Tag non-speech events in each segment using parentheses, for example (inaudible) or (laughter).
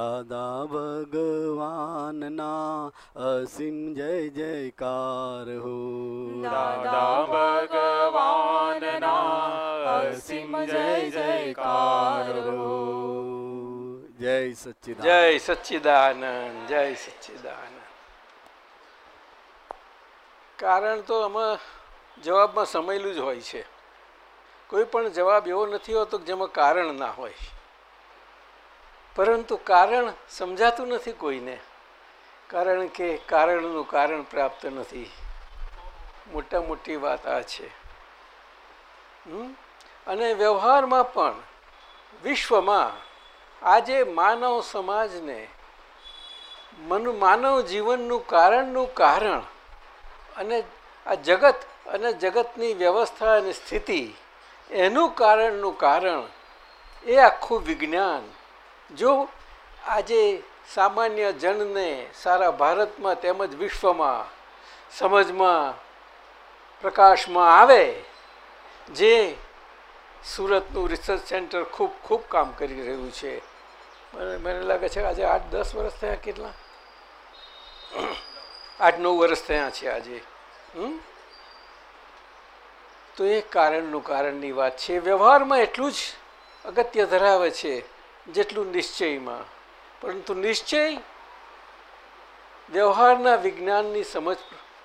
દાદા ભગવાનના અસીમ જય જયકાર હો. દાદા ભગવાનના અસીમ જય જયકાર હો. જય સચ્ચિદાનંદ. જય સચ્ચિદાનંદ જય સચ્ચિદાનંદ. કારણ તો આમાં જવાબમાં સમયેલું જ હોય છે. કોઈ પણ જવાબ એવો નથી હોતો કે જેમાં કારણ ના હોય. પરંતુ કારણ સમજાતું નથી કોઈને. કારણ કે કારણનું કારણ પ્રાપ્ત નથી. મોટા મોટી વાત આ છે? અને વ્યવહારમાં પણ વિશ્વમાં આજે માનવ સમાજને મન, માનવ જીવનનું કારણનું કારણ અને આ જગત અને જગતની વ્યવસ્થા અને સ્થિતિ એનું કારણનું કારણ એ આખું વિજ્ઞાન જો આજે સામાન્ય જનને સારા ભારતમાં તેમજ વિશ્વમાં, સમજમાં, પ્રકાશમાં આવે, જે સુરતનું રિસર્ચ સેન્ટર ખૂબ ખૂબ કામ કરી રહ્યું છે. મને લાગે છે આજે આઠ, દસ વર્ષ થયા કેટલા? આઠ, નવ વર્ષ થયા છે આજે? તો એ કારણનું કારણની વાત છે. વ્યવહારમાં એટલું જ અગત્ય ધરાવે છે. જેટલું નિશ્ચયમાં. પરંતુ નિશ્ચય વ્યવહારના વિજ્ઞાનની સમજ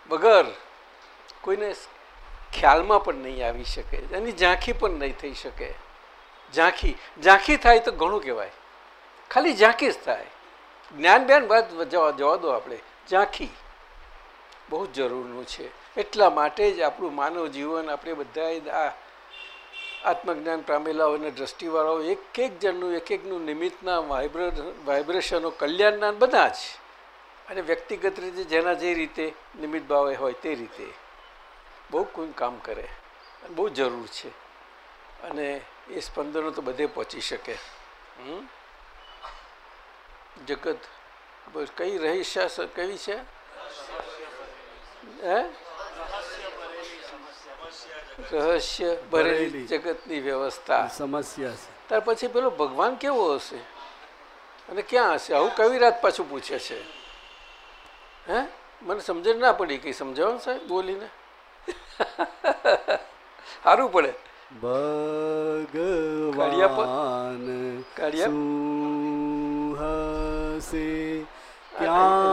વગર કોઈને ખ્યાલમાં પણ નહીં આવી શકે. એની ઝાંખી પણ નહીં થઈ શકે. ઝાંખી. ઝાંખી થાય તો ઘણું કહેવાય. ખાલી ઝાંખી જ થાય. જ્ઞાન વાત જવા જવા દો આપણે. ઝાંખી બહુ જરૂરનું છે. એટલા માટે જ આપણું માનવ જીવન, આપણે બધાએ આ આત્મજ્ઞાન પામેલાઓ અને દ્રષ્ટિવાળાઓ એક એક જણનું એક એકનું નિમિત્તના વાઇબ્ર વાઇબ્રેશનો કલ્યાણના બધા જ. અને વ્યક્તિગત રીતે જેના જે રીતે નિમિત્ત ભાવે હોય તે રીતે. બહુ કોઈ કામ કરે. બહુ જરૂર છે. અને એ સ્પંદનો તો બધે પહોંચી શકે? જગત. કઈ રહી કઈ છે? હે? રહસ્ય ભરેલી. જગતની વ્યવસ્થા. સમસ્યા છે. ત્યાર પછી પેલો ભગવાન કેવો હશે? અને ક્યાં હશે? આવું કવિરાત પાછું પૂછે છે? હે? મને સમજણ ના પડી કઈ સમજાવો સાહેબ બોલીને. (laughs) સારું પડે. ભગવાન હશે? ક્યાં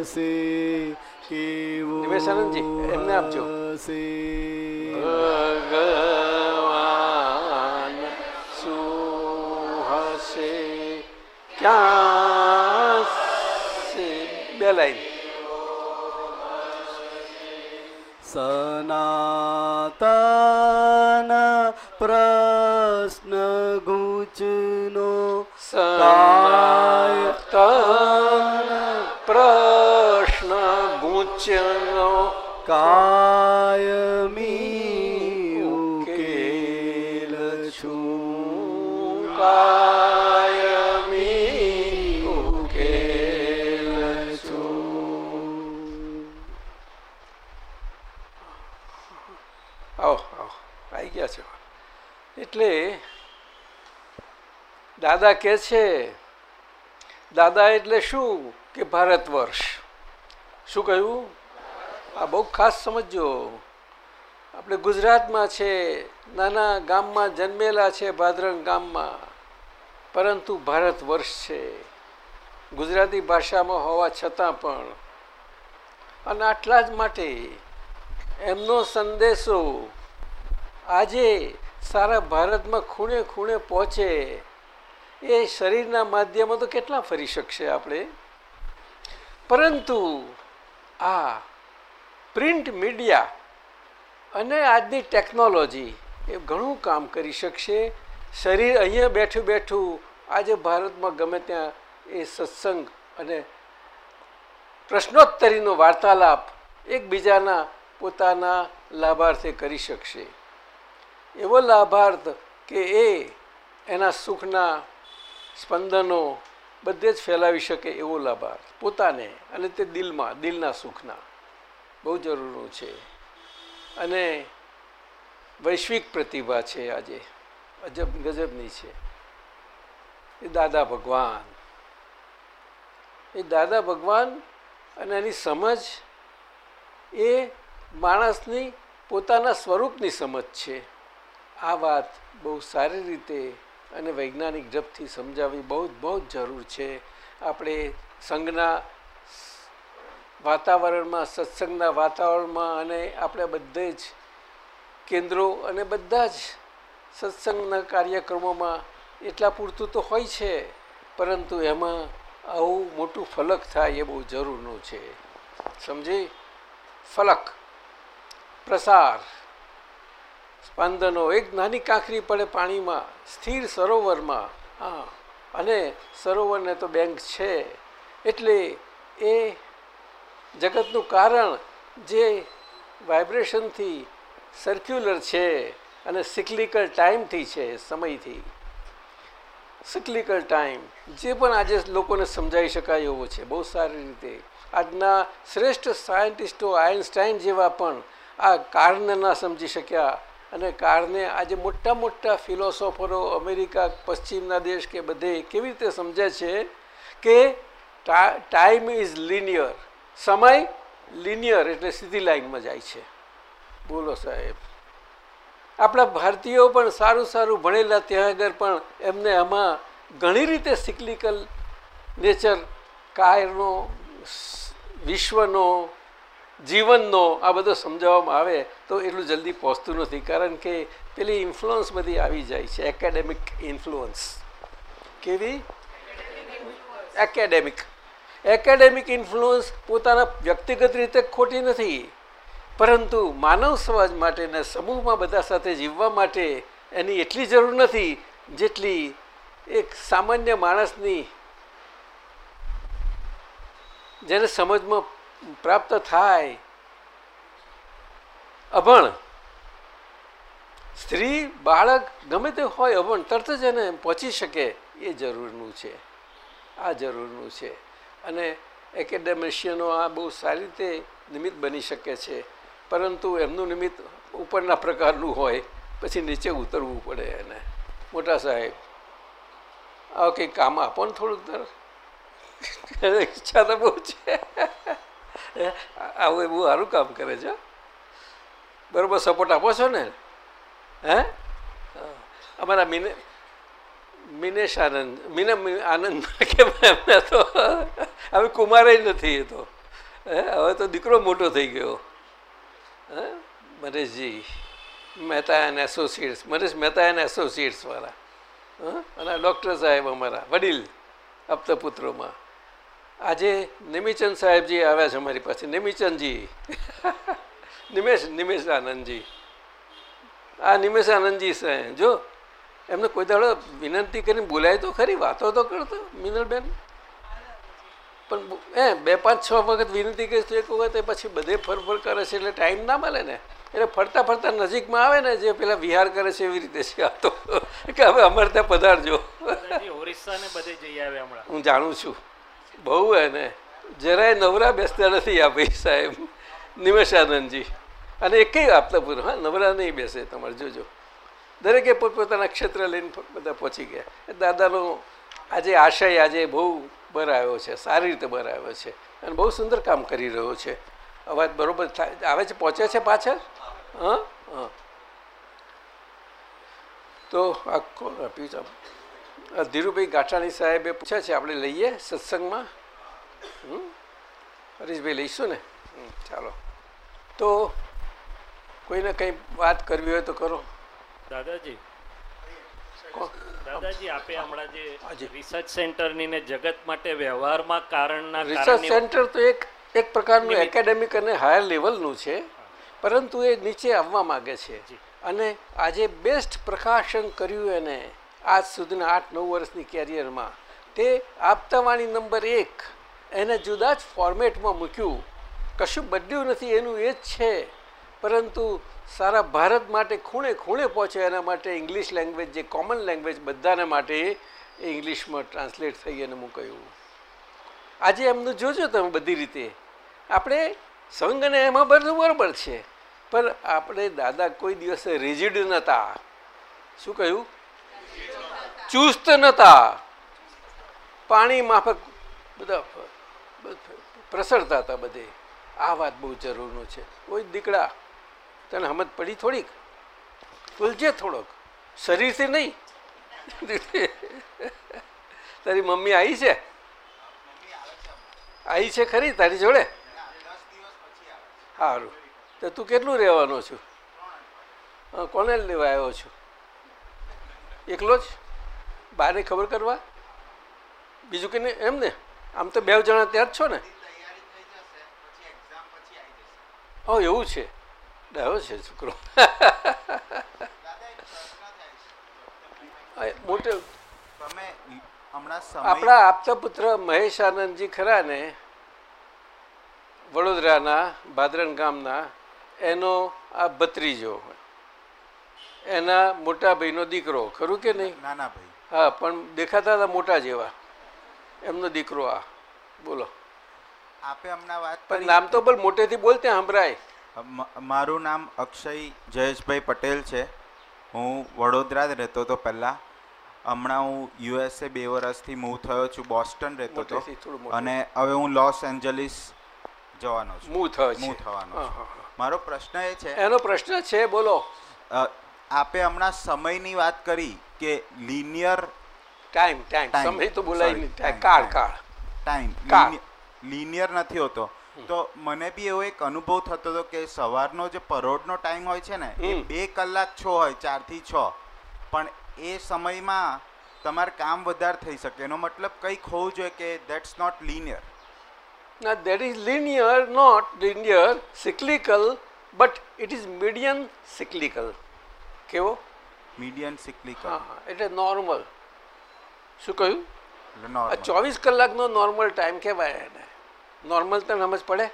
હશે? કેવું એમને આપજો. હશે ભગવાન હશે ક્યાં બે લાઈન. સનાતન પ્રશ્ન ગુચનો સનાતન પ્રશ્ન ગુંચનો કાયમી દાદા કે છે, દાદા એટલે શું કે ભારત વર્ષ શું કહ્યું? આ બહુ ખાસ સમજો આપણે ગુજરાતમાં છે, નાના ગામમાં જન્મેલા છે ભાદરંગ ગામમાં, પરંતુ ભારત વર્ષ છે. ગુજરાતી ભાષામાં હોવા છતાં પણ. અને આટલા જ માટે એમનો સંદેશો આજે સારા ભારતમાં ખૂણે ખૂણે પહોંચે એ શરીરના માધ્યમો તો કેટલા ફરી શકશે આપણે? પરંતુ આ પ્રિન્ટ મીડિયા અને આજની ટેકનોલોજી એ ઘણું કામ કરી શકશે. શરીર અહીંયા બેઠું બેઠું આજે ભારતમાં ગમે ત્યાં એ સત્સંગ અને પ્રશ્નોત્તરીનો વાર્તાલાપ એકબીજાના પોતાના લાભાર્થે કરી શકશે. એવો લાભાર્થ કે એ એના સુખના સ્પંદનો બધે જ ફેલાવી શકે એવો લાભાર્થ પોતાને અને તે દિલમાં, દિલના સુખના. બહુ જરૂરનું છે. અને વૈશ્વિક પ્રતિભા છે આજે. અજબ, ગજબની છે. એ દાદા ભગવાન. એ દાદા ભગવાન અને એની સમજ એ માણસની પોતાના સ્વરૂપની સમજ છે. આ વાત બહુ સારી રીતે અને વૈજ્ઞાનિક ઢબથી સમજાવવી બહુ બહુ જ જરૂર છે. આપણે સંઘના વાતાવરણમાં, સત્સંગના વાતાવરણમાં અને આપણે બધે જ કેન્દ્રો અને બધા જ સત્સંગના કાર્યક્રમોમાં એટલા પૂરતું તો હોય છે, પરંતુ એમાં આવું મોટું ફલક થાય એ બહુ જરૂરનું છે. સમજી? ફલક, પ્રસાર. સ્પંદનો એક નાની કાંકરી પડે પાણીમાં, સ્થિર સરોવરમાં. હા, અને સરોવરને તો બેંક છે. એટલે એ જગતનું કારણ જે વાઇબ્રેશનથી સર્ક્યુલર છે અને સિક્લિકલ ટાઈમથી છે, સમયથી. સિક્લિકલ ટાઈમ જે પણ આજે લોકોને સમજાવી શકાય એવો છે, બહુ સારી રીતે. આજના શ્રેષ્ઠ સાયન્ટિસ્ટો આઇન્સ્ટાઈન જેવા પણ આ કારણને ના સમજી શક્યા. અને કારને આજે મોટા મોટા ફિલોસોફરો, અમેરિકા, પશ્ચિમના દેશ કે બધે કેવી રીતે સમજે છે કે ટાઈમ ઇઝ લિનિયર, સમય લિનિયર એટલે સીધી લાઈનમાં જાય છે. બોલો સાહેબ. આપણા ભારતીયો પણ સારું સારું ભણેલા ત્યાં આગળ પણ એમને આમાં ઘણી રીતે સિક્લિકલ નેચર કાયરનો વિશ્વનો જીવનનો આ બધો સમજાવવામાં આવે તો એટલું જલ્દી પહોંચતું નથી. કારણ કે પેલી ઇન્ફ્લુઅન્સ બધી આવી જાય છે. એકેડેમિક ઇન્ફ્લુઅન્સ કેવી? એકેડેમિક એકેડેમિક ઇન્ફ્લુઅન્સ પોતાના વ્યક્તિગત રીતે ખોટી નથી. પરંતુ માનવ સમાજ માટે ને સમૂહમાં બધા સાથે જીવવા માટે એની એટલી જરૂર નથી જેટલી એક સામાન્ય માણસની જેને સમજમાં પ્રાપ્ત થાય. અભણ. સ્ત્રી, બાળક ગમે તે હોય, અભણ, તરત જ એને પહોંચી શકે એ જરૂરનું છે. આ જરૂરનું છે. અને એકેડેમિશિયનો આ બહુ સારી રીતે નિમિત્ત બની શકે છે. પરંતુ એમનું નિમિત્ત ઉપરના પ્રકારનું હોય, પછી નીચે ઉતરવું પડે એને. મોટા સાહેબ આ કંઈક કામ આપો ને થોડુંક તર? (laughs) ઈચ્છા તો બહુ છે. આવું બહુ સારું કામ કરે છે. બરોબર સપોર્ટ આપો છો ને? હે. અમારા મિને, મિનેશ આનંદ, મિને આનંદ કે એમને તો, હવે કુમારે નથી એ તો. હે? હવે તો દીકરો મોટો થઈ ગયો. હે? Mareshji Mehta and associates Maresh Mehta and એસોસિએટ્સવાળા હં? અને ડૉક્ટર સાહેબ અમારા, વડીલ, આપતા આજે નિમિચંદ સાહેબજી આવ્યા છે અમારી પાસે. નિમિચંદજી. (laughs) નિમેશ નિમેશ આનંદજી આ નિમેશ આનંદજી છે. જો એમને કોઈ દાડો વિનંતી કરીને બોલાય તો ખરી વાતો તો કરતો મિનલબેન. પણ એ બે પાંચ છ વખત વિનંતી કરીશ તો એક વખત એ પછી બધે ફરફર કરે છે એટલે ટાઈમ ના મળે ને. એટલે ફરતા ફરતા નજીકમાં આવે ને જે પેલા વિહાર કરે છે એવી રીતે છે આ તો. કે હવે અમારે ત્યાં પધારજો. ઓરિસ્સા ને બધે જઈ આવ્યા હમણાં. હું જાણું છું. બહુ એને. જરાય નવરા બેસતા નથી આ ભાઈ સાહેબ. નિમેશાનંદજી. અને એકેય આપતા પૂરું, હા, નવરા નહીં બેસે તમારે, જોજો. દરેકે પોતપોતાના ક્ષેત્ર લઈને બધા પહોંચી ગયા. દાદાનો આજે આશય આજે બહુ બર આવ્યો છે, સારી રીતે બર આવ્યો છે. અને બહુ સુંદર કામ કરી રહ્યો છે. અવાજ બરોબર થાય, આવે છે, પહોંચે છે પાછળ? હા હા. તો આખો આપ્યું છે ધીરુભાઈ ગાંઠાણી સાહેબે પૂછ્યા છે આપણે લઈએ સત્સંગમાં? હરીશભાઈ લઈશું ને? ચાલો. તો કોઈને કંઈ વાત કરવી હોય તો કરો. દાદાજી? દાદાજી આપે હમણાં જે. રિસર્ચ સેન્ટરની ને જગત માટે વ્યવહારમાં કારણના રિસર્ચ સેન્ટર તો એક એક પ્રકારનું એકેડેમિક અને હાયર લેવલનું છે પરંતુ એ નીચે આવવા માગે છે. અને આજે બેસ્ટ પ્રકાશન કર્યું એને. આજ સુધીના આઠ નવ વર્ષની કેરિયરમાં તે આપતાવાણી નંબર એક એને જુદા જ ફોર્મેટમાં મૂક્યું. કશું બદલ્યું નથી, એનું એ જ છે. પરંતુ સારા ભારત માટે ખૂણે ખૂણે પહોંચે એના માટે ઇંગ્લિશ લેંગ્વેજ જે કોમન લેંગ્વેજ બધાને માટે એ ઇંગ્લિશમાં ટ્રાન્સલેટ થઈ અને મૂકાયું આજે એમનું જોજો તમે બધી રીતે. આપણે સંઘ અને એમાં બધું બરાબર છે. પણ આપણે દાદા કોઈ દિવસે રિજિડ નહોતા શું કહ્યું? ચુસ્ત નહોતા પાણી માફક બધા પ્રસરતા હતા બધે. આ વાત બહુ જરૂરનું છે. કોઈ દીકડા, તને હમત પડી થોડીક? ઉલજે થોડોક. શરીરથી નહીં. તારી મમ્મી આવી છે? આવી છે ખરી તારી જોડે? સારું તો તું કેટલું રહેવાનો છું? કોને લેવા આવ્યો છું? એકલો જ? બાને ખબર કરવા? બીજું કે એમ ને આમ તો બે જણા ત્યાં જ છો ને? ઓ, એવું છે. ડાયો છે છોકરો. મોટે આપણા આપતા પુત્ર મહેશ આનંદજી ખરા ને, વડોદરાના, ભાદરણ ગામના, એનો આ ભત્રીજો એના મોટા ભાઈનો દીકરો, ખરું કે નહીં? નાના ભાઈ. હા પણ દેખાતા હતા મોટા જેવા. એમનો દીકરો આ. બોલો. આપે હમણાં વાત પણ નામ તો બોલ મોટેથી બોલ ત્યાં સંભળાય. મારું નામ અક્ષય જયેશભાઈ પટેલ છે. હું વડોદરા જ રહેતો હતો પહેલાં. હમણાં હું યુએસએ બે વર્ષથી મૂવ થયો છું બોસ્ટન રહેતો હતો. અને હવે હું લોસ એન્જલિસ જવાનો છું. મૂવ થયો મૂવ થવાનો. મારો પ્રશ્ન એ છે એનો પ્રશ્ન છે બોલો. આપે હમણાં સમયની વાત કરી. કે લિનિયર ટાઈમ ટાઈમ સમય તો બોલાય નહીં. કાળ કાળ. ટાઈમ લિનિયર નથી હોતો. તો મને બી એવો એક અનુભવ થતો હતો કે સવારનો જે પરોઢનો ટાઈમ હોય છે ને એ બે કલાક છ હોય ચારથી છ. પણ એ સમયમાં તમારે કામ વધારે થઈ શકે. એનો મતલબ કંઈક હોવું જોઈએ કે દેટ્સ નોટ લિનિયર ના that is linear not linear cyclical but it is medium cyclical કેવો? મીડિયન સિક્લિકલ એટલે નોર્મલ શું કહ્યું? આ ચોવીસ કલાકનો નોર્મલ ટાઈમ કહેવાય એને. નોર્મલ તને સમજ પડે?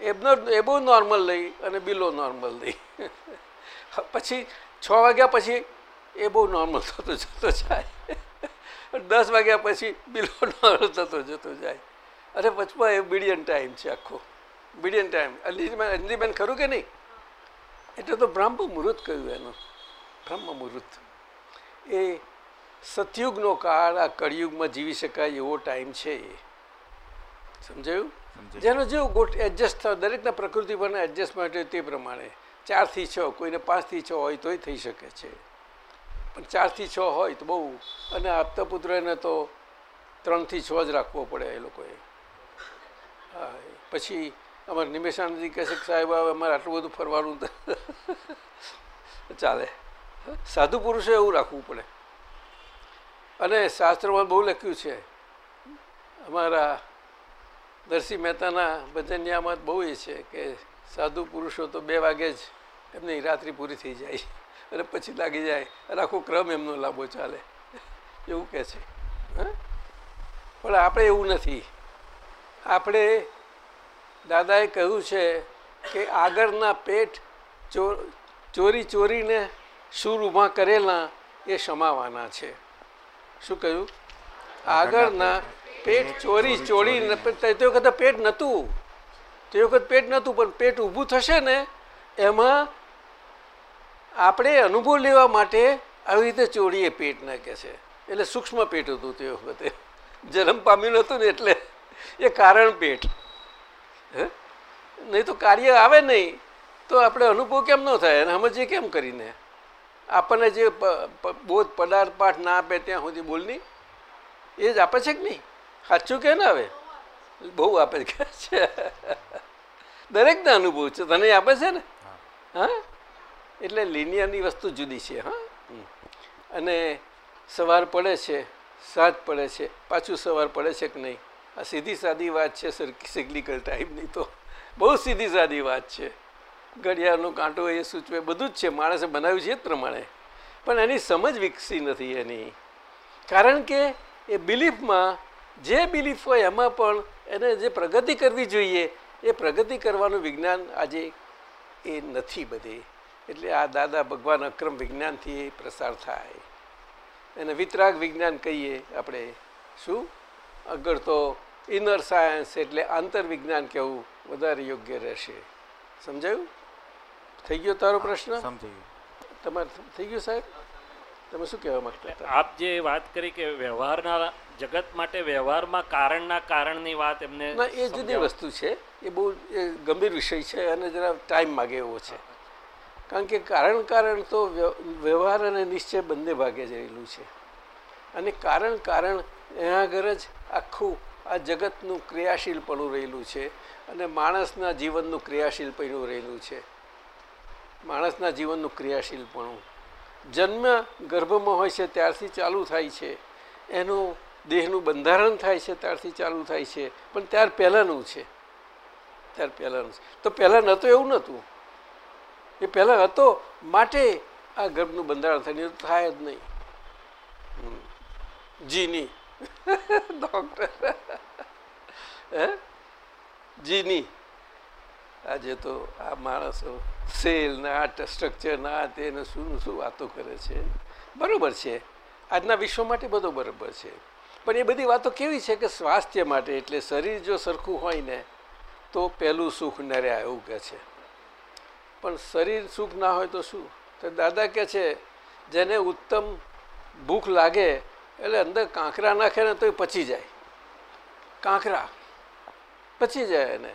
એમનો એ બહુ નોર્મલ લઈ અને બિલો નોર્મલ લઈ. (laughs) પછી છ વાગ્યા પછી એ બહુ નોર્મલ થતો જતો જાય. (laughs) દસ વાગ્યા પછી બિલો નોર્મલ થતો જતો જાય. અરે વચમાં એ બીડિયન ટાઈમ છે આખો. બીડિયન ટાઈમ અંજલીબેન અંજલીબેન ખરું કે નહીં? એટલે તો બ્રાહ્મ મુહૂર્ત કહ્યું એનું. બ્રહ્મ મુહૂર્ત એ સતયુગનો કાળ આ કળિયુગમાં જીવી શકાય એવો ટાઈમ છે એ. સમજાયું. જેનો જેવું ગોઠ એડજસ્ટ થાય દરેકના પ્રકૃતિ પરના એડજસ્ટમેન્ટ હોય તે પ્રમાણે ચારથી છ કોઈને પાંચથી છ હોય તોય થઈ શકે છે. પણ ચારથી છ હોય તો બહુ અને આપતા પુત્રને તો ત્રણથી છ જ રાખવો પડે એ લોકોએ. હા પછી અમારે નિમેશાનંદજી કહે છે સાહેબ હવે અમારે આટલું બધું ફરવાનું ચાલે. સાધુ પુરુષે એવું રાખવું પડે. અને શાસ્ત્રમાં બહુ લખ્યું છે, અમારા નરસિંહ મહેતાના ભજનિયામાં બહુ એ છે કે સાધુ પુરુષો તો બે વાગે જ એમની રાત્રિ પૂરી થઈ જાય અને પછી લાગી જાય. અને આખો ક્રમ એમનો લાંબો ચાલે. એવું કહે છે? પણ આપણે એવું નથી. આપણે દાદાએ કહ્યું છે કે આગળના પેટ ચોરી ચોરીને ઊભા કરેલા એ સમાવાના છે. શું કહ્યું? આગળના પેટ ચોરી ચોરી તે વખતે પેટ નહોતું. તે વખત પેટ નહોતું, પણ પેટ ઊભું થશે ને, એમાં આપણે અનુભવ લેવા માટે આવી રીતે ચોરીએ પેટ નાખે છે. એટલે સૂક્ષ્મ પેટ હતું તે વખતે. જન્મ પામ્યું નહોતું ને એટલે એ કારણ પેટ. હે? નહીં તો કાર્ય આવે નહીં. તો આપણે અનુભવ કેમ ન થાય? અને સમજીએ કેમ કરીને? આપણને જે બોધ પદાર્થ પાઠ ના આપે ત્યાં સુધી બોલની? એ જ આપે છે કે નહીં? સાચું કે ને આવે બહુ આપે છે. છે દરેકને અનુભવ છે. તને આપે છે ને? હા. એટલે લિનિયરની વસ્તુ જુદી છે હા. અને સવાર પડે છે સાંજ પડે છે પાછું સવાર પડે છે કે નહીં? આ સીધી સાદી વાત છે સર સિગ્નિકલ ટાઈપની તો. બહુ સીધી સાદી વાત છે. ઘડિયાળનો કાંટો એ સૂચવે, બધું જ છે, માણસે બનાવ્યું છે એ પ્રમાણે. પણ એની સમજ વિકસી નથી એની. કારણ કે એ બિલીફમાં, જે બિલીફ હોય એમાં પણ એને જે પ્રગતિ કરવી જોઈએ, એ પ્રગતિ કરવાનું વિજ્ઞાન આજે એ નથી બધી. એટલે આ દાદા ભગવાન અક્રમ વિજ્ઞાનથી પ્રસાર થાય. એને વિતરાગ વિજ્ઞાન કહીએ આપણે. શું? આગળ તો ઇનર સાયન્સ એટલે આંતર વિજ્ઞાન કહેવું વધારે યોગ્ય રહેશે. સમજાયું? થઈ ગયો તારો પ્રશ્ન? સમજી ગયો. તમારે થઈ ગયું સાહેબ? તમે શું કહેવા માંગતા હતા? આપ જે વાત કરી કે વ્યવહારના જગત માટે વ્યવહારમાં કારણના કારણની વાત એમને ના એ જુદી વસ્તુ છે. એ બહુ ગંભીર વિષય છે અને જરા ટાઈમ માગે એવો છે. કારણ કે કારણ કારણ તો વ્ય- વ્યવહાર અને નિશ્ચય બંને ભાગે જ રહેલું છે. અને કારણ કારણ એના આગળ જ આખું આ જગતનું ક્રિયાશીલપણું રહેલું છે અને માણસના જીવનનું ક્રિયાશીલપણું રહેલું છે. માણસના જીવનનું ક્રિયાશીલપણું જન્મ ગર્ભમાં હોય છે ત્યારથી ચાલુ થાય છે. એનું દેહનું બંધારણ થાય છે ત્યારથી ચાલુ થાય છે. પણ ત્યાર પહેલાંનું છે. ત્યાર પહેલાંનું છે. તો પહેલાં નહોતું એવું નહોતું. એ પહેલાં હતો માટે આ ગર્ભનું બંધારણ થાય. થાય જ નહીં. જીની. (laughs) ડોક્ટર. હે? જીની. આજે તો આ માણસો સેલ ને સ્ટ્રક્ચર ના તેને શું શું વાતો કરે છે. બરાબર છે. આજના વિશ્વ માટે બધો બરાબર છે. પણ એ બધી વાતો કેવી છે કે સ્વાસ્થ્ય માટે? એટલે શરીર જો સરખું હોય ને, તો પહેલું સુખ નર્યા એવું કહે છે. પણ શરીર સુખ ના હોય તો શું? તો દાદા કહે છે, જેને ઉત્તમ ભૂખ લાગે, એટલે અંદર કાંકરા નાખે ને તો એ પચી જાય. કાંકરા. પચી જાય એને.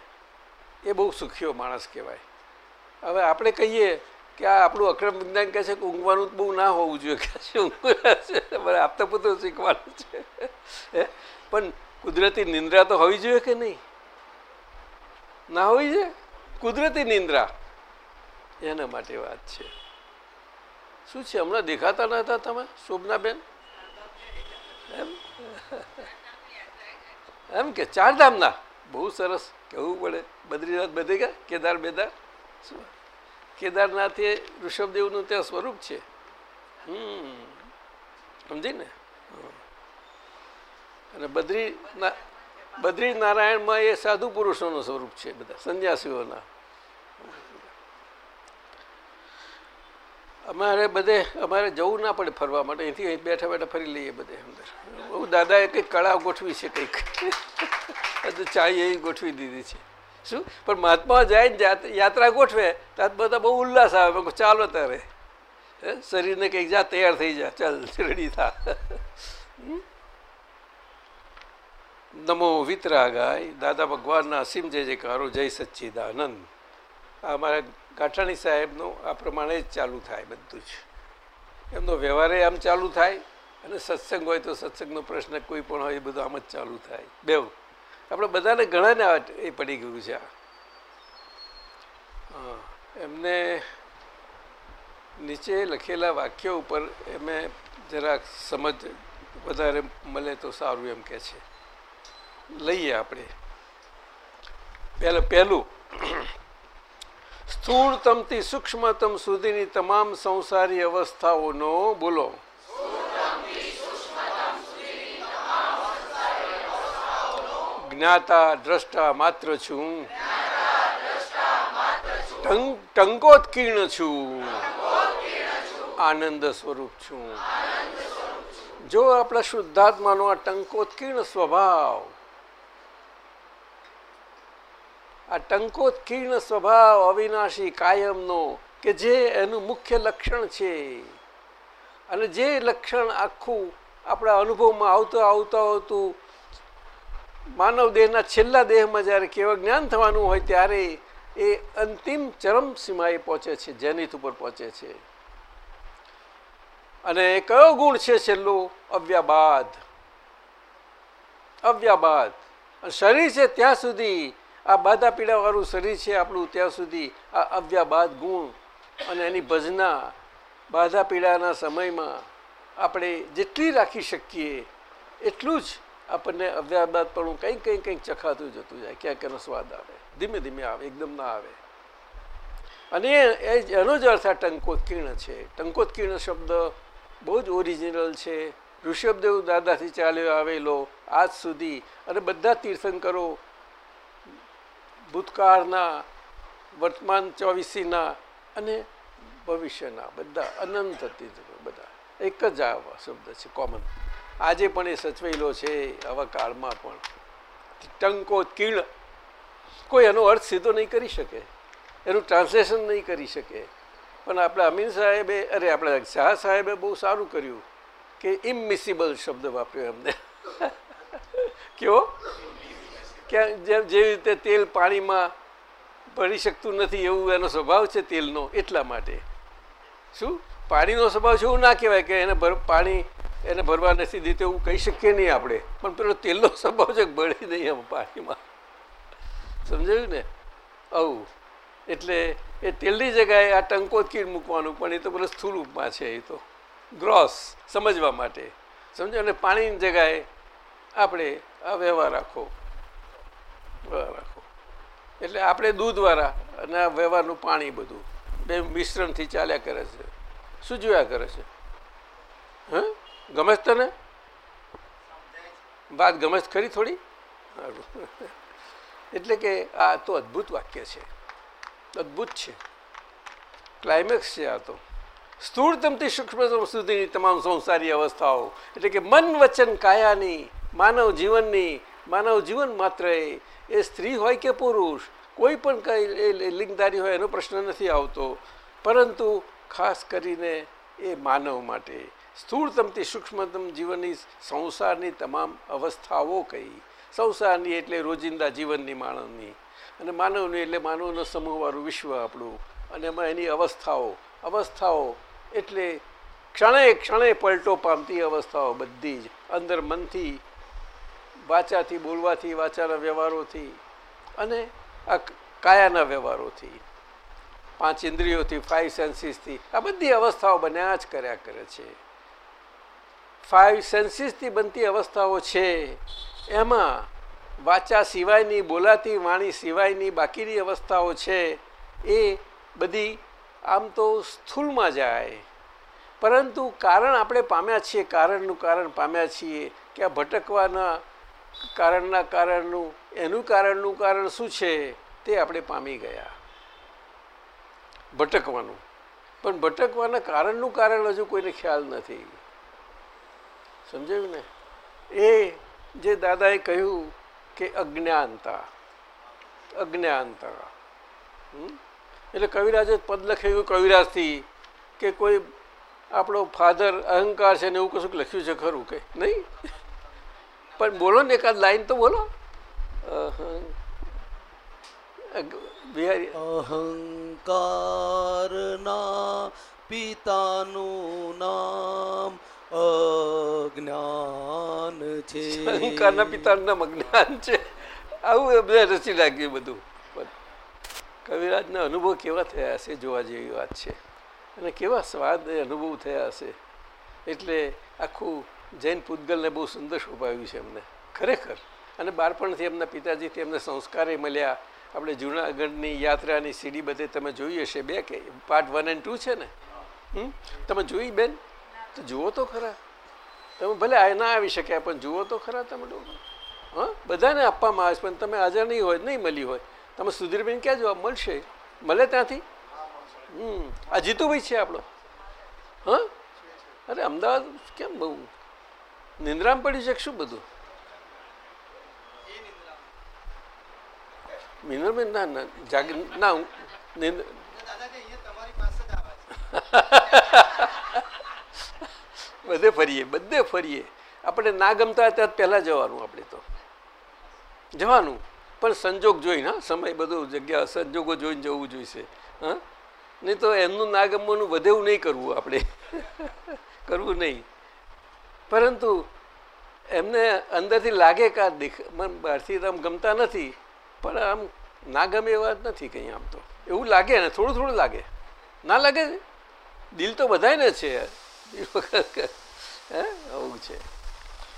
એ બહુ સુખીઓ માણસ કહેવાય. હવે આપણે કહીએ કે આ આપણું અક્રમ વિજ્ઞાન કહે છે કે ઊંઘવાનું બહુ ના હોવું જોઈએ. કે છે, ઊંઘવું આપતા પુત્ર શીખવાનું છે. પણ કુદરતી નિંદ્રા તો હોવી જોઈએ કે નહીં? ના હોવી જોઈએ કુદરતી નિંદ્રા. એના માટે વાત છે. શું છે? હમણાં દેખાતા ન હતા તમે, શોભનાબેન? એમ? એમ કે ચારધામના બહુ સરસ. કહેવું પડે બદ્રીનાથ બધે ગયા? કેદાર બેદાર? શું? કેદારનાથ એ ઋષભદેવનું ત્યાં સ્વરૂપ છે. હમ. સમજી ને? અને બદ્રી બદ્રી નારાયણમાં એ સાધુ પુરુષોનું સ્વરૂપ છે બધા, સંન્યાસીઓના. અમારે બધે, અમારે જવું ના પડે ફરવા માટે. અહીંથી અહીં બેઠા બેઠા ફરી લઈએ બધે અંદર. બહુ દાદાએ કંઈક કળા ગોઠવી છે કંઈક. (laughs) બધું ચાય એવી ગોઠવી દીધી છે. શું? પણ મહાત્મા જાય ને યાત્રા ગોઠવે ત્યાં બધા બહુ ઉલ્લાસ આવે. ચાલો તારે? શરીરને કંઈક જા, તૈયાર થઈ જા. ચાલ રેડી થા? નમો વિતરાગાય. દાદા ભગવાનના અસીમ જય જયકારો. જય સચ્ચિદાનંદ. અમારા કાઠાણી સાહેબનું આ પ્રમાણે જ ચાલુ થાય બધું જ. એમનો વ્યવહારે આમ ચાલુ થાય અને સત્સંગ હોય તો સત્સંગનો પ્રશ્ન કોઈ પણ હોય એ બધું આમ જ ચાલુ થાય. બેવ આપણે બધાને ઘણાને એ પડી ગયું છે. આ એમને નીચે લખેલા વાક્યો ઉપર એમે જરાક સમજ વધારે મળે તો સારું એમ કે છે. લઈએ આપણે. પહેલું પહેલું. સ્થૂળતમથી સૂક્ષ્મતમ સુધીની તમામ સંસારી અવસ્થાઓનો બોલો. જ્ઞાતા દ્રષ્ટા માત્ર છું. ટંકોત્કીર્ણ છું. આનંદ સ્વરૂપ છું. જો આપણા શુદ્ધાત્માનો આ ટંકોત્કીર્ણ સ્વભાવ આ ટંકોત્કીર્ણ સ્વભાવ અવિનાશી કાયમનો કે જે એનું મુખ્ય લક્ષણ છે. અને જે લક્ષણ આખું આપણા અનુભવમાં આવતું આવતું આવતું માનવ દેહના છેલ્લા દેહમાં જ્યારે કેવા જ્ઞાન થવાનું હોય ત્યારે એ અંતિમ ચરમ સીમાએ પહોંચે છે, જેનિથ ઉપર પહોંચે છે. અને કયો ગુણ છે છેલ્લો? અવ્યાબાદ અવ્યાબાદ શરીર છે ત્યાં સુધી આ બાધા પીડાવાળું શરીર છે આપણું, ત્યાં સુધી આ અવ્યાબાદ ગુણ અને એની ભજના બાધા પીડાના સમયમાં આપણે જેટલી રાખી શકીએ, એટલું જ આપણને અવ્યાબાદપણું કંઈક કંઈક કંઈક ચખાતું જતું જાય, ક્યાંક એનો સ્વાદ આવે, ધીમે ધીમે આવે, એકદમ ના આવે. અને એનો જ અર્થ આ ટંકોત્કીર્ણ છે. ટંકોત્કીર્ણ શબ્દ બહુ જ ઓરિજિનલ છે. ઋષભદેવ દાદાથી ચાલ્યો આવેલો આજ સુધી. અને બધા તીર્થંકરો ભૂતકાળના, વર્તમાન ચોવીસીના અને ભવિષ્યના બધા અનંત બધા. એક જ આ શબ્દ છે કોમન આજે પણ એ સચવેલો છે, આવા કાળમાં પણ. ટંકો કીળ. કોઈ એનો અર્થ સીધો નહીં કરી શકે. એનું ટ્રાન્સલેશન નહીં કરી શકે. પણ આપણા અમીન સાહેબે, અરે આપણા શાહ સાહેબે બહુ સારું કર્યું કે ઇમિસિબલ શબ્દ વાપર્યો એમને. (laughs) કયો જેવી રીતે તેલ પાણીમાં ભરી શકતું નથી, એવું એનો સ્વભાવ છે તેલનો એટલા માટે. શું? પાણીનો સ્વભાવ છે એવું ના કહેવાય કે એને પાણી એને ભરવા નથી દીધું એવું કહી શકીએ નહીં આપણે. પણ પેલો તેલનો (laughs) સ્વભાવ છે બળી ભળે નહીં એમ પાણીમાં. સમજાયું ને? આવું. એટલે એ તેલની જગ્યાએ આ ટંકોત્કીર મૂકવાનું, પણ એ તો પેલો સ્થૂળ રૂપમાં છે એ તો. ગ્રોસ સમજવા માટે. સમજો અને પાણીની જગ્યાએ આપણે આ વ્યવહાર રાખો એટલે આપણે દૂધવાળા અને વ્યવહારનું પાણી બધું બે મિશ્રણથી ચાલ્યા કરે છે. શું જોયા કરે છે? હ? ગમે જ તને? વાત ગમે જ ખરી થોડી? એટલે કે આ તો અદ્ભુત વાક્ય છે. અદ્ભુત છે. ક્લાઇમેક્સ છે આ તો. સ્થૂળતમથી સૂક્ષ્મતમ સુધીની તમામ સંસારી અવસ્થાઓ. એટલે કે મન વચન કાયાની, માનવ જીવનની, માનવ જીવન માત્ર એ સ્ત્રી હોય કે પુરુષ, કોઈ પણ કઈ લિંગધારી હોય એનો પ્રશ્ન નથી આવતો. પરંતુ ખાસ કરીને એ માનવ માટે. સ્થૂળતમથી સૂક્ષ્મતમ જીવનની સંસારની તમામ અવસ્થાઓ કઈ. સંસારની એટલે રોજિંદા જીવનની માનવની અને માનવની એટલે માનવનો સમૂહવાળું વિશ્વ આપણું. અને એમાં એની અવસ્થાઓ. અવસ્થાઓ એટલે ક્ષણે ક્ષણે પલટો પામતી અવસ્થાઓ બધી જ. અંદર મનથી વાચાથી, બોલવાથી, વાચાના વ્યવહારોથી અને આ કાયાના વ્યવહારોથી. પાંચ ઇન્દ્રિયોથી ફાઈવ સેન્સીસથી આ બધી અવસ્થાઓ બન્યા જ કર્યા કરે છે. ફાઈવ સેન્સીસથી બનતી અવસ્થાઓ છે. એમાં વાચા સિવાયની, બોલાતી, વાણી સિવાયની બાકીની અવસ્થાઓ છે. એ બધી આમ તો સ્થૂલમાં જાય. પરંતુ કારણ આપણે પામ્યા છીએ, કારણનું કારણ પામ્યા છીએ કે આ ભટકવાના કારણના કારણનું, એનું કારણનું કારણ શું છે તે આપણે પામી ગયા. ભટકવાનું. પણ ભટકવાના કારણનું કારણ હજુ કોઈને ખ્યાલ નથી. સમજાયું ને? એ જે દાદાએ કહ્યું કે અજ્ઞાનતા અજ્ઞાનતા? એટલે કવિરાજે પદ લખ્યું કવિરાજથી કે કોઈ આપણો ફાધર અહંકાર છે ને એવું કશું લખ્યું છે ખરું કે નહીં? પણ બોલો ને એકાદ લાઈન તો બોલો. બિહારી અહંકારના પિતાનું નામ અજ્ઞાન છે. અહંકારના પિતાનું નામ અજ્ઞાન છે. આવું બધા રચી લાગ્યું બધું. કવિરાજના અનુભવ કેવા થયા હશે જોવા જેવી વાત છે. અને કેવા સ્વાદ અનુભવ થયા હશે. એટલે આખું જૈન પૂતગલને બહુ સુંદર શોભાવ્યું છે એમને. ખરેખર. અને બાળપણથી એમના પિતાજીથી એમને સંસ્કારે મળ્યા. આપણે જૂનાગઢની યાત્રાની સીડી બધે તમે જોઈ હશે બે કે પાર્ટ વન એન્ડ ટુ છે ને? હમ? તમે જોઈ બેન? તો જુઓ તો ખરા. તમે ભલે ના આવી શક્યા, પણ જુઓ તો ખરા તમે લોકો. હા? બધાને આપવામાં આવે પણ તમે હાજર નહીં હોય, નહીં મળી હોય. તમે સુધીરબેન ક્યાં જોવા મળશે? મળે ત્યાંથી? હમ. આ જીતુભાઈ છે આપણો. હા? અરે અમદાવાદ કેમ બહુ નિંદ્રામ પડી છે શું બધું? મિનરબેન ના ના જાગ ના (laughs) બધે ફરીએ બધે ફરીએ. આપણે ના ગમતા ત્યાં પહેલાં જવાનું આપણે તો. જવાનું. પણ સંજોગ જોઈને સમય બધું જગ્યા સંજોગો જોઈને જવું જોઈશે. હા? નહીં તો એમનું ના ગમવાનું વધેવું નહીં કરવું આપણે. (laughs) કરવું નહીં. પરંતુ એમને અંદરથી લાગે કે આ દેખ બહારથી આમ ગમતા નથી પણ આમ ના ગમે એવા જ નથી કંઈ આમ તો. એવું લાગે ને થોડું થોડું લાગે. ના લાગે દિલ તો બધાને છે. હે? આવું છે.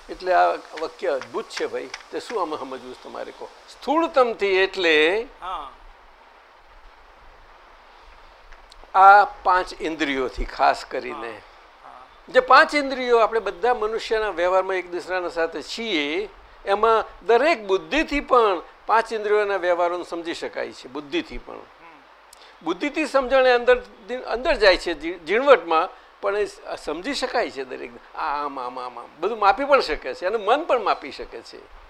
એટલે આ વાક્ય અદ્ભુત છે ભાઈ. તે શું આમાં સમજવું તમારે કહો? સ્થૂળતમથી એટલે આ પાંચ ઇન્દ્રિયોથી ખાસ કરીને જે પાંચ ઇન્દ્રિયો આપણે બધા મનુષ્યના વ્યવહારમાં એક દૂસરાના સાથે છીએ એમાં દરેક બુદ્ધિથી પણ પાંચ ઇન્દ્રિયોના વ્યવહારોને સમજી શકાય છે બુદ્ધિથી પણ. બુદ્ધિથી સમજણ અંદર અંદર જાય છે ઝીણવટમાં પણ એ સમજી શકાય છે દરેક. આ આમ આમ આમ આમ. બધું માપી પણ શકે છે અને મન પણ માપી શકે છે.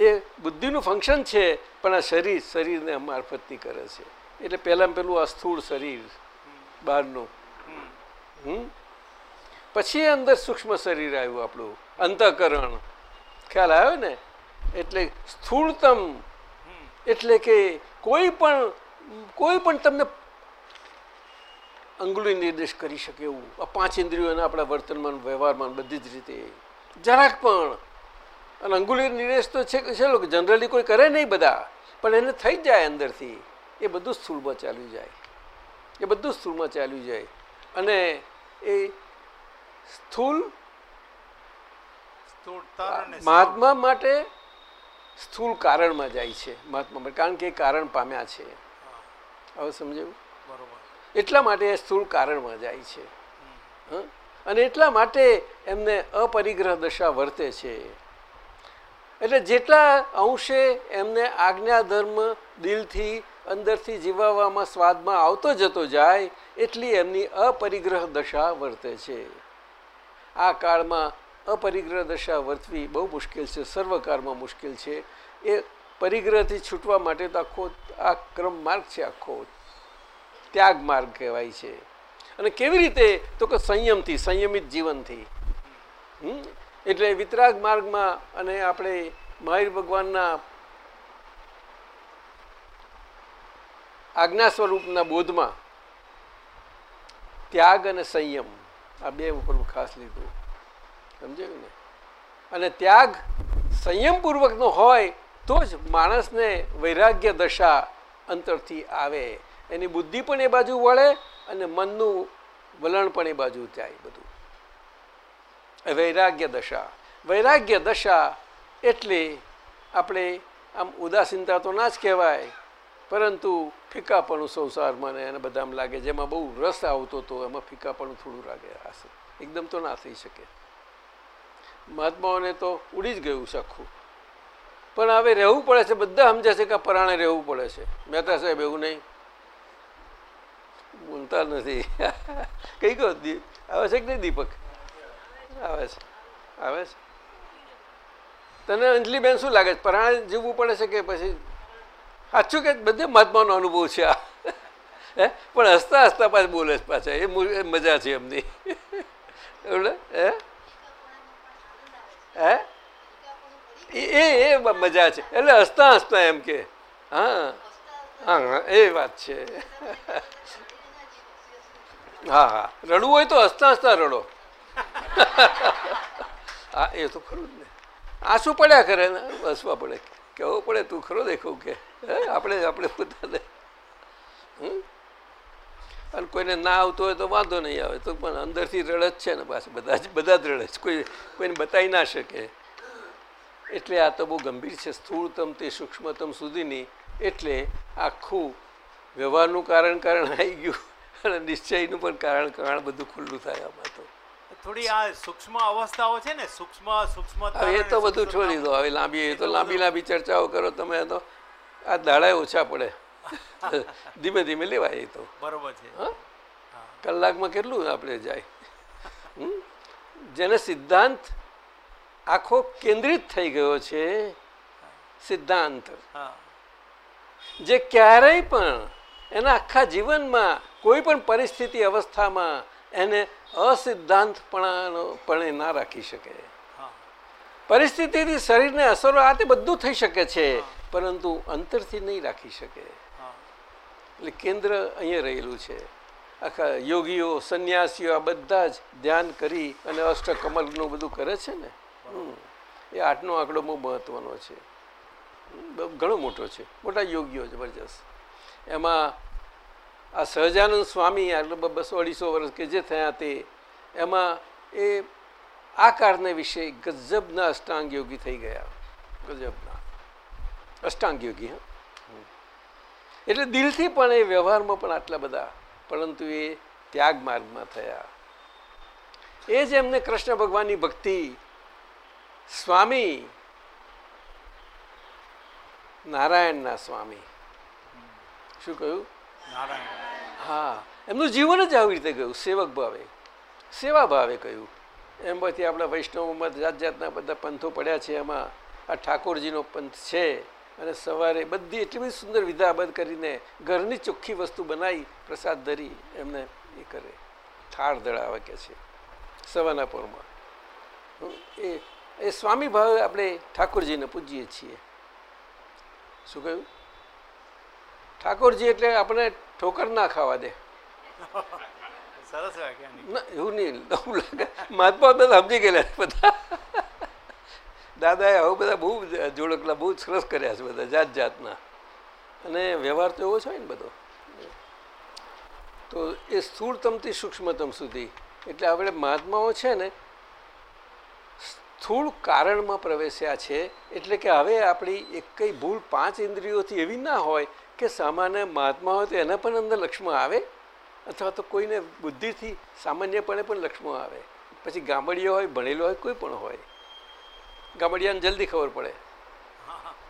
એ બુદ્ધિનું ફંક્શન છે પણ આ શરીર શરીરને મારફતથી કરે છે. એટલે પહેલાં પેલું આ સ્થૂળ શરીર બહારનું. હમ? પછી અંદર સૂક્ષ્મ શરીર આવ્યું આપણું, અંતઃકરણ. ખ્યાલ આવ્યો ને? એટલે સ્થૂળતમ. એટલે કે કોઈ પણ કોઈ પણ તમને અંગુલી નિર્દેશ કરી શકે એવું. આ પાંચ ઇન્દ્રિયોના આપણા વર્તનમાં, વ્યવહારમાં, બધી જ રીતે. જરાક પણ. અને અંગુલી નિર્દેશ તો છે લોકો, જનરલી કોઈ કરે નહીં બધા. પણ એને થઈ જાય અંદરથી. એ બધું સ્થૂળમાં ચાલ્યું જાય. એ બધું સ્થૂળમાં ચાલ્યું જાય. અને એ સ્થૂળ મહાત્મા માટે સ્થૂળ કારણમાં જાય છે મહાત્મા માટે કારણ કે કારણ પામ્યા છે. હવે સમજાયું? એટલા માટે સ્થૂળ કારણમાં જાય છે. અને એટલા માટે એમને અપરિગ્રહ દશા વર્તે છે. એટલે જેટલા અંશે એમને આજ્ઞા ધર્મ દિલથી અંદરથી જીવવામાં સ્વાદમાં આવતો જતો જાય એટલી એમની અપરિગ્રહ દશા વર્તે છે. આ કાળમાં અપરિગ્રહ દશા વર્તવી બહુ મુશ્કેલ છે સર્વકાળમાં મુશ્કેલ છે. એ પરિગ્રહથી છૂટવા માટે તો આખો, આ ક્રમ માર્ગ છે આખો. ત્યાગ માર્ગ કહેવાય છે. અને કેવી રીતે? તો કે સંયમથી, સંયમિત જીવનથી? એટલે વિતરાગ માર્ગમાં અને આપણે મહાવીર ભગવાનના આજ્ઞા સ્વરૂપના બોધમાં ત્યાગ અને સંયમ આ બે ઉપર ખાસ લીધું. સમજાયું ને? અને ત્યાગ સંયમપૂર્વકનો હોય તો જ માણસને વૈરાગ્ય દશા અંતરથી આવે. એની બુદ્ધિ પણ એ બાજુ વળે અને મનનું વલણ પણ એ બાજુ જાય બધું. વૈરાગ્ય દશા. વૈરાગ્ય દશા એટલે આપણે આમ ઉદાસીનતા તો ના જ કહેવાય પરંતુ ફીકાપણું સંસારમાં ને એને બધામાં લાગે, જેમાં બહુ રસ આવતો હતો એમાં ફીકાપણું થોડું લાગે હશે એકદમ તો ના થઈ શકે. મહાત્માઓને તો ઉડી જ ગયું છે પણ હવે રહેવું પડે છે, બધા સમજે છે કે પરાણે રહેવું પડે છે. મહેતા સાહેબ એવું નહીં. બોલતા નથી. (laughs) કઈ કહો આવે છે કે નહીં દીપક? આવે છે આવે છે. તને અંજલિબેન શું લાગે છે? પરાણે જીવવું પડે છે કે પછી સાચું કે બધે મહાત્માનો અનુભવ છે આ? હે? પણ હસતા હસતા પાછા બોલે પાછા. એ મજા છે એમની. હે? હે? એ એ મજા છે. એટલે હસતા હસતા એમ કે. હા. હા એ વાત છે. હા હા. રડવું હોય તો હસતા હસતા રડો. હા, એ તો ખરું જ ને. આંસુ પડ્યા કરે ને. હસવા પડે. કેવું પડે તું ખરો દેખવું કે? આપણે આપણે પોતાને? અને કોઈને ના આવતો હોય તો વાંધો નહીં આવે. તો પણ અંદરથી રડત છે ને પાછું બધા જ બધા જ રડત કોઈ કોઈને બતાવી ના શકે. એટલે આ તો બહુ ગંભીર છે. સ્થૂળતમ તે સૂક્ષ્મતમ સુધીની એટલે આખું વ્યવહારનું કારણ કારણ આવી ગયું. અને નિશ્ચયનું પણ કારણ કારણ બધું ખુલ્લું થાય આમાં તો. થોડી આ સૂક્ષ્મ અવસ્થાઓ છે ને સૂક્ષ્મ સૂક્ષ્મ એ તો બધું છોડી દો. હવે લાંબી એ તો લાંબી લાંબી ચર્ચાઓ કરો તમે તો. આ દાડા ઓછા પડે. ધીમે ધીમે લેવાય એ તો. બરોબર છે. હા? કલાકમાં કેટલું આપણે જાય? જેને સિદ્ધાંત આખો કેન્દ્રિત થઈ ગયો છે સિદ્ધાંત. જે ક્યારેય પણ એના આખા જીવનમાં કોઈ પણ પરિસ્થિતિ અવસ્થામાં એને અસિદ્ધાંતપણાનો પણે ના રાખી શકે. પરિસ્થિતિથી શરીરને અસરો આ તે બધું થઈ શકે છે પરંતુ અંતરથી નહીં રાખી શકે. એટલે કેન્દ્ર અહીંયા રહેલું છે. આખા યોગીઓ સંન્યાસીઓ આ બધા જ ધ્યાન કરી અને અષ્ટ કમલનું બધું કરે છે ને. એ આઠનો આંકડો બહુ મહત્વનો છે. ઘણો મોટો છે. મોટા યોગીઓ જબરજસ્ત. એમાં આ સહજાનંદ સ્વામી આટલો બસો અઢીસો વર્ષ કે જે થયા તે એમાં એ આ કારને વિશે ગજબના અષ્ટાંગ યોગી થઈ ગયા. ગજબના. અષ્ટાંગ યોગી હા. એટલે દિલથી પણ એ વ્યવહારમાં પણ આટલા બધા પરંતુ એ ત્યાગ માર્ગમાં થયા. એ જ એમને કૃષ્ણ ભગવાનની ભક્તિ સ્વામી નારાયણના સ્વામી. શું કહ્યું? નારાયણ. હા. એમનું જીવન જ આવી રીતે ગયું. સેવક ભાવે. સેવા ભાવે કહ્યું. એમ પછી આપણા વૈષ્ણવમાં જાત જાતના બધા પંથો પડ્યા છે. એમાં આ ઠાકોરજીનો પંથ છે અને સવારે બધી એટલી બધી સુંદર વિધાબદ્ધ કરીને ઘરની ચોખ્ખી વસ્તુ બનાવી પ્રસાદ ધરી એમને એ કરે. થાળ દળાવે કે છે સવાના પોરમાં. એ એ સ્વામી ભાવે આપણે ઠાકોરજીને પૂજીએ છીએ. શું કહ્યું? ઠાકોરજી એટલે આપણે ઠોકર ના ખાવા દે. એવું નહીં, એવું લાગે. સમજી ગયેલા બધા. દાદાએ આવું બધા બહુ જોડકલા, બહુ સરસ કર્યા છે બધા, જાત જાતના. અને વ્યવહાર તો એવો છે ને બધો. તો એ સ્થૂળતમથી સૂક્ષ્મતમ સુધી. એટલે આપણે મહાત્માઓ છે ને, સ્થૂળ કારણમાં પ્રવેશ્યા છે, એટલે કે હવે આપણી એક ભૂલ પાંચ ઇન્દ્રિયોથી એવી ના હોય કે સામાન્ય મહાત્મા હોય તો એના પણ અંદર લક્ષ્મણ આવે. અથવા તો કોઈને બુદ્ધિથી સામાન્યપણે પણ લક્ષ્મો આવે. પછી ગામડીઓ હોય, ભણેલો હોય, કોઈ પણ હોય. ગામડિયાને જલ્દી ખબર પડે.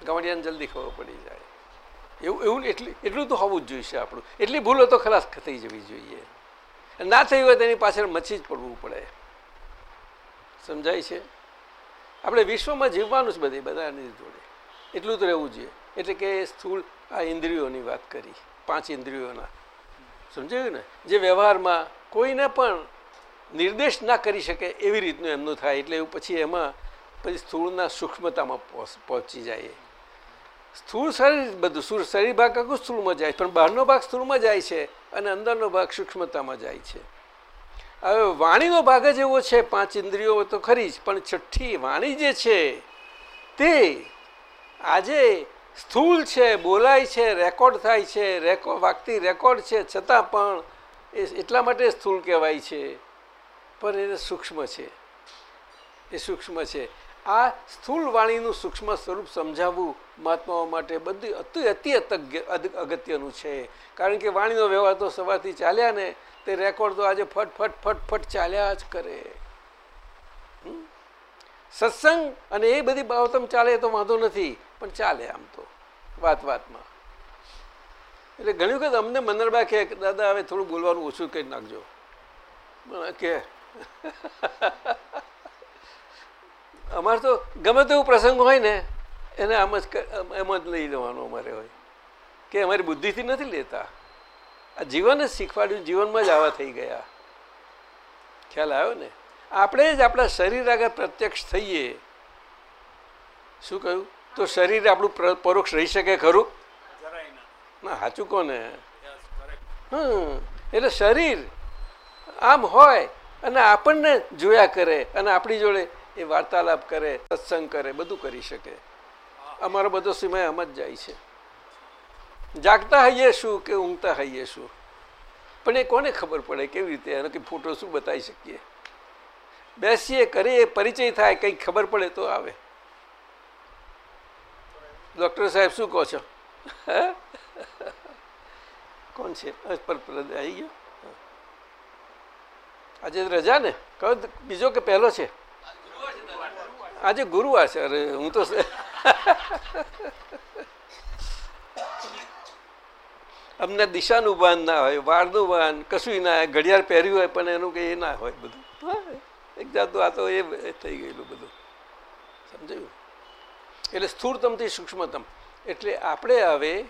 ગામડિયાને જલ્દી ખબર પડી જાય. એવું એવું એટલી, એટલું તો હોવું જ જોઈશે આપણું. એટલી ભૂલો તો ખલાસ થઈ જવી જોઈએ. ના થઈ હોય તેની પાછળ મચી જ પડવું પડે. સમજાય છે? આપણે વિશ્વમાં જીવવાનું જ બધે, બધાની જોડે. એટલું તો રહેવું જોઈએ. એટલે કે સ્થૂળ આ ઇન્દ્રિયોની વાત કરી, પાંચ ઇન્દ્રિયોના. સમજાયું ને? જે વ્યવહારમાં કોઈને પણ નિર્દેશ ના કરી શકે એવી રીતનું એમનું થાય, એટલે એવું પછી એમાં પછી સ્થૂળના સૂક્ષ્મતામાં પહોંચી જાય સ્થૂળ શરીર બધું, સુર શરીર ભાગ આખું સ્થૂળમાં જાય પણ બહારનો ભાગ સ્થૂળમાં જાય છે અને અંદરનો ભાગ સૂક્ષ્મતામાં જાય છે. હવે વાણીનો ભાગ જ એવો છે, પાંચ ઇન્દ્રિયો તો ખરી જ, પણ છઠ્ઠી વાણી જે છે તે આજે સ્થૂળ છે, બોલાય છે, રેકોર્ડ થાય છે રેકોર્ડ વાગતી રેકોર્ડ છે, છતાં પણ એ એટલા માટે સ્થૂળ કહેવાય છે. પણ એને સૂક્ષ્મ છે. એ સૂક્ષ્મ છે. આ સ્થૂળ વાણીનું સૂક્ષ્મ સ્વરૂપ સમજાવવું મહાત્માઓ માટે બધી અતિ અતિ અગત્યનું છે. કારણ કે વાણીનો વ્યવહાર તો સવારથી ચાલ્યા ને, તે રેકોર્ડ તો આજે ફટ ફટ ફટ ફટ ચાલ્યા જ કરે? સત્સંગ અને એ બધી બાબતમ ચાલે તો વાંધો નથી, પણ ચાલે આમ તો, વાત વાતમાં. એટલે ઘણી વખત અમને મનરબા કે, દાદા, હવે થોડું બોલવાનું ઓછું કરી નાખજો. કે, (laughs) અમારે તો ગમે તેવો પ્રસંગ હોય ને, એને આમ જ એમ જ લઈ લેવાનું અમારે હોય. કે અમારી બુદ્ધિથી નથી લેતા. આ જીવન જ શીખવાડ્યું, જીવનમાં જ આવા થઈ ગયા. ખ્યાલ આવ્યો ને? આપણે જ આપણા શરીર આગળ પ્રત્યક્ષ થઈએ. શું કહ્યું? તો શરીર આપણું પરોક્ષ રહી શકે ખરું? ના. સાચું કોને? હમ એટલે શરીર આમ હોય અને આપણને જોયા કરે અને આપણી જોડે એ વાર્તાલાપ કરે સત્સંગ કરે બધું કરી શકે. અમારો બધો સમય આમ જ જાય છે. જાગતા હઈએ શું કે ઊંઘતા હઈએ શું? પણ એ કોને ખબર પડે કેવી રીતે એનો કે ફોટો શું બતાવી શકીએ? બેસીએ, કરીએ, પરિચય થાય, કંઈક ખબર પડે તો આવે. ડૉક્ટર સાહેબ શું કહો છો? (laughs) કોણ છે? આવી ગયો. આજે રજા ને? દ- બીજો કે પહેલો છે? આજે ગુરુવાર છે. અરે, હું તો (laughs) અમને દિશાનું ભાન ના હોય, વાળનું ભાન, કશું ના હોય, ઘડિયાળ પહેર્યું હોય, પણ એનું કંઈ ના હોય બધું. એક જાતનું આ તો એ થઈ ગયેલું બધું. સમજાયું? એટલે સ્થૂળતમથી સૂક્ષ્મતમ. એટલે આપણે હવે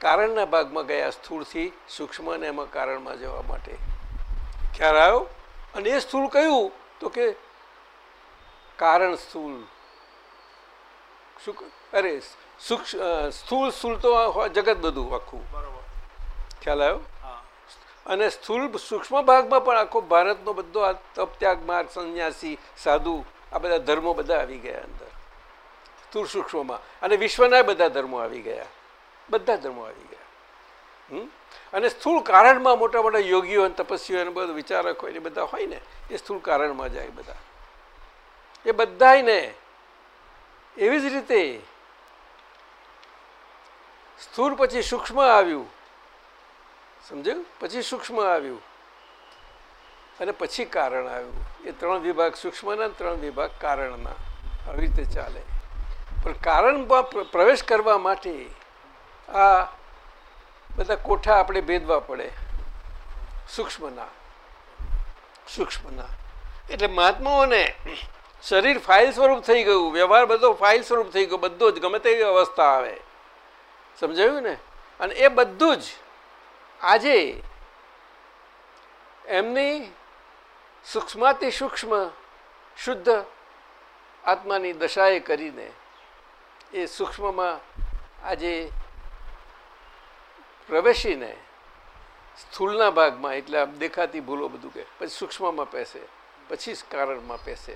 કારણના ભાગમાં ગયા સ્થૂળથી સૂક્ષ્મ અને એમાં કારણમાં જવા માટે. ખ્યાલ આવ્યો? અને એ સ્થૂળ કયું? તો કે કારણ સ્થૂળ. અરે સૂક્ષ્મ સ્થૂળ સ્થૂળ તો જગત બધું આખું. ખ્યાલ આવ્યો? અને સ્થૂલ સૂક્ષ્મ ભાગમાં પણ આખો ભારતનો બધો આ તપ ત્યાગ માર્ગ, સંન્યાસી, સાધુ, આ બધા ધર્મો બધા આવી ગયા અંદર. સ્થૂળ સૂક્ષ્મમાં. અને વિશ્વના બધા ધર્મો આવી ગયા. બધા ધર્મો આવી ગયા? અને સ્થૂળ કારણમાં મોટા મોટા યોગીઓ અને તપસ્વીઓ અને બધા વિચારકો એ બધા હોય ને, એ સ્થૂળ કારણમાં જાય બધા. એ બધાયને એવી જ રીતે સ્થૂળ પછી સૂક્ષ્મ આવ્યું. સમજ્યું પછી સૂક્ષ્મ આવ્યું. અને પછી કારણ આવ્યું. એ ત્રણ વિભાગ સૂક્ષ્મના ત્રણ વિભાગ કારણના. આવી રીતે ચાલે. પણ કારણમાં પ્રવેશ કરવા માટે આ બધા કોઠા આપણે ભેદવા પડે. સૂક્ષ્મના. સૂક્ષ્મના. એટલે મહાત્માઓને શરીર ફાઇલ સ્વરૂપ થઈ ગયું. વ્યવહાર બધો ફાઇલ સ્વરૂપ થઈ ગયો. બધો જ ગમે તેવી અવસ્થા આવે. સમજાયું ને? અને એ બધું જ આજે એમની સૂક્ષ્માતિ સૂક્ષ્મ શુદ્ધ આત્માની દશાએ કરીને એ સૂક્ષ્મમાં આજે પ્રવેશીને સ્થૂળના ભાગમાં એટલે આમ દેખાતી ભૂલો બધું કે પછી સૂક્ષ્મમાં પેસે પછી કારણમાં પેસે.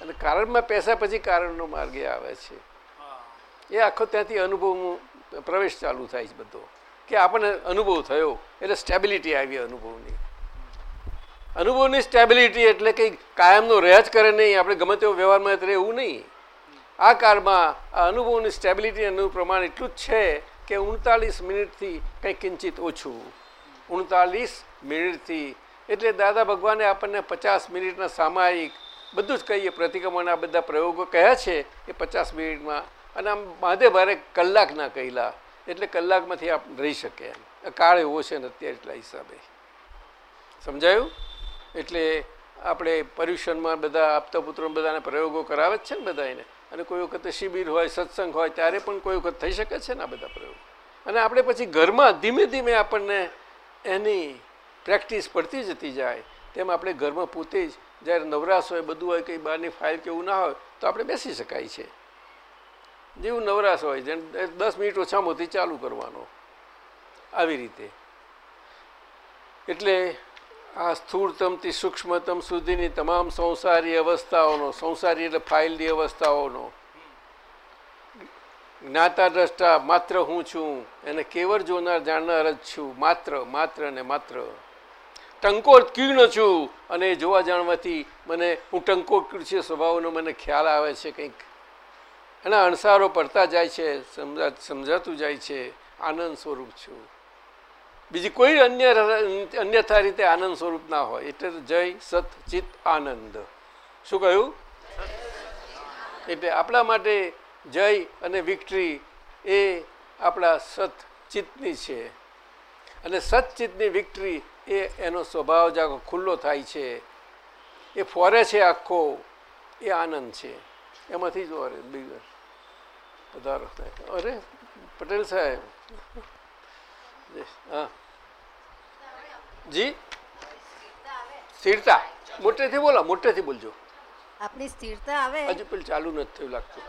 અને કારણમાં પેસ્યા પછી કારણનો માર્ગે આવે છે. એ આખો ત્યાંથી અનુભવ પ્રવેશ ચાલુ થાય છે બધો. કે આપણને અનુભવ થયો, એટલે સ્ટેબિલિટી આવી અનુભવની. અનુભવની સ્ટેબિલિટી એટલે કંઈ કાયમનો રહ્યા જ કરે નહીં, આપણે ગમે તેવો વ્યવહારમાં રહે એવું નહીં. આ કાળમાં આ અનુભવની સ્ટેબિલિટી અનુભવ પ્રમાણ એટલું જ છે કે ઉણતાલીસ મિનિટથી કંઈ કિંચિત ઓછું. ઉણતાલીસ મિનિટથી. એટલે દાદા ભગવાને આપણને પચાસ મિનિટના સામાયિક બધું જ કહીએ, પ્રતિક્રમણના બધા પ્રયોગો કહ્યા છે એ પચાસ મિનિટમાં. અને આમ માધે ભારે કલાકના કહેલા. એટલે કલાકમાંથી આપ રહી શકે એમ. કાળ એવો છે ને અત્યારે એટલા હિસાબે. સમજાયું? એટલે આપણે પર્યુષણમાં બધા આપતા પુત્રો બધાને પ્રયોગો કરાવે જ છે ને બધા એને અને કોઈ વખતે શિબિર હોય, સત્સંગ હોય, ત્યારે પણ કોઈ વખત થઈ શકે છે ને આ બધા પ્રયોગો. અને આપણે પછી ઘરમાં ધીમે ધીમે આપણને એની પ્રેક્ટિસ પડતી જતી જાય. તેમ આપણે ઘરમાં પોતે જ જ્યારે નવરાશ હોય, બધું હોય, કંઈ બહારની ફાઇલ કે એવું ના હોય, તો આપણે બેસી શકાય છે. જેવું નવરાશ હોય જેમ દસ મિનિટ ઓછામાંથી ઓછી ચાલુ કરવાનો આવી રીતે. એટલે આ સ્થૂળતમથી સૂક્ષ્મતમ સુધીની તમામ સંસારી અવસ્થાઓનો, સંસારી એટલે ફાઇલની અવસ્થાઓનો જ્ઞાતા દ્રષ્ટા માત્ર હું છું, એને કેવળ જોનાર, જાણનાર જ છું, માત્ર માત્ર ને માત્ર. ટંકોર કીર્ણ છું અને જોવા જાણવાથી મને, હું ટંકોર છે, સ્વભાવનો મને ખ્યાલ આવે છે કંઈક. એના અણસારો પડતા જાય છે, સમજા, સમજાતું જાય છે, આનંદ સ્વરૂપ છું. બીજી કોઈ અન્ય અન્યથા રીતે આનંદ સ્વરૂપ ના હોય, એટલે જય, સત ચિત આનંદ. શું કહ્યું? એટલે આપણા માટે જય અને વિક્ટરી એ આપણા સત ચિત્તની છે. અને સચ્ચિતની વિક્ટરી એ એનો સ્વભાવ જ આખો ખુલ્લો થાય છે. એ ફોરે છે આખો, એ આનંદ છે. એમાંથી જ ઓરે, બીજું. પધારો. થાય અરે પટેલ સાહેબ. હા. જી? સ્થિરતા. મોટેથી બોલો મોટેથી બોલજો. આપણી સ્થિરતા આવે હજુ પેલું ચાલુ નથી થયું લાગતું.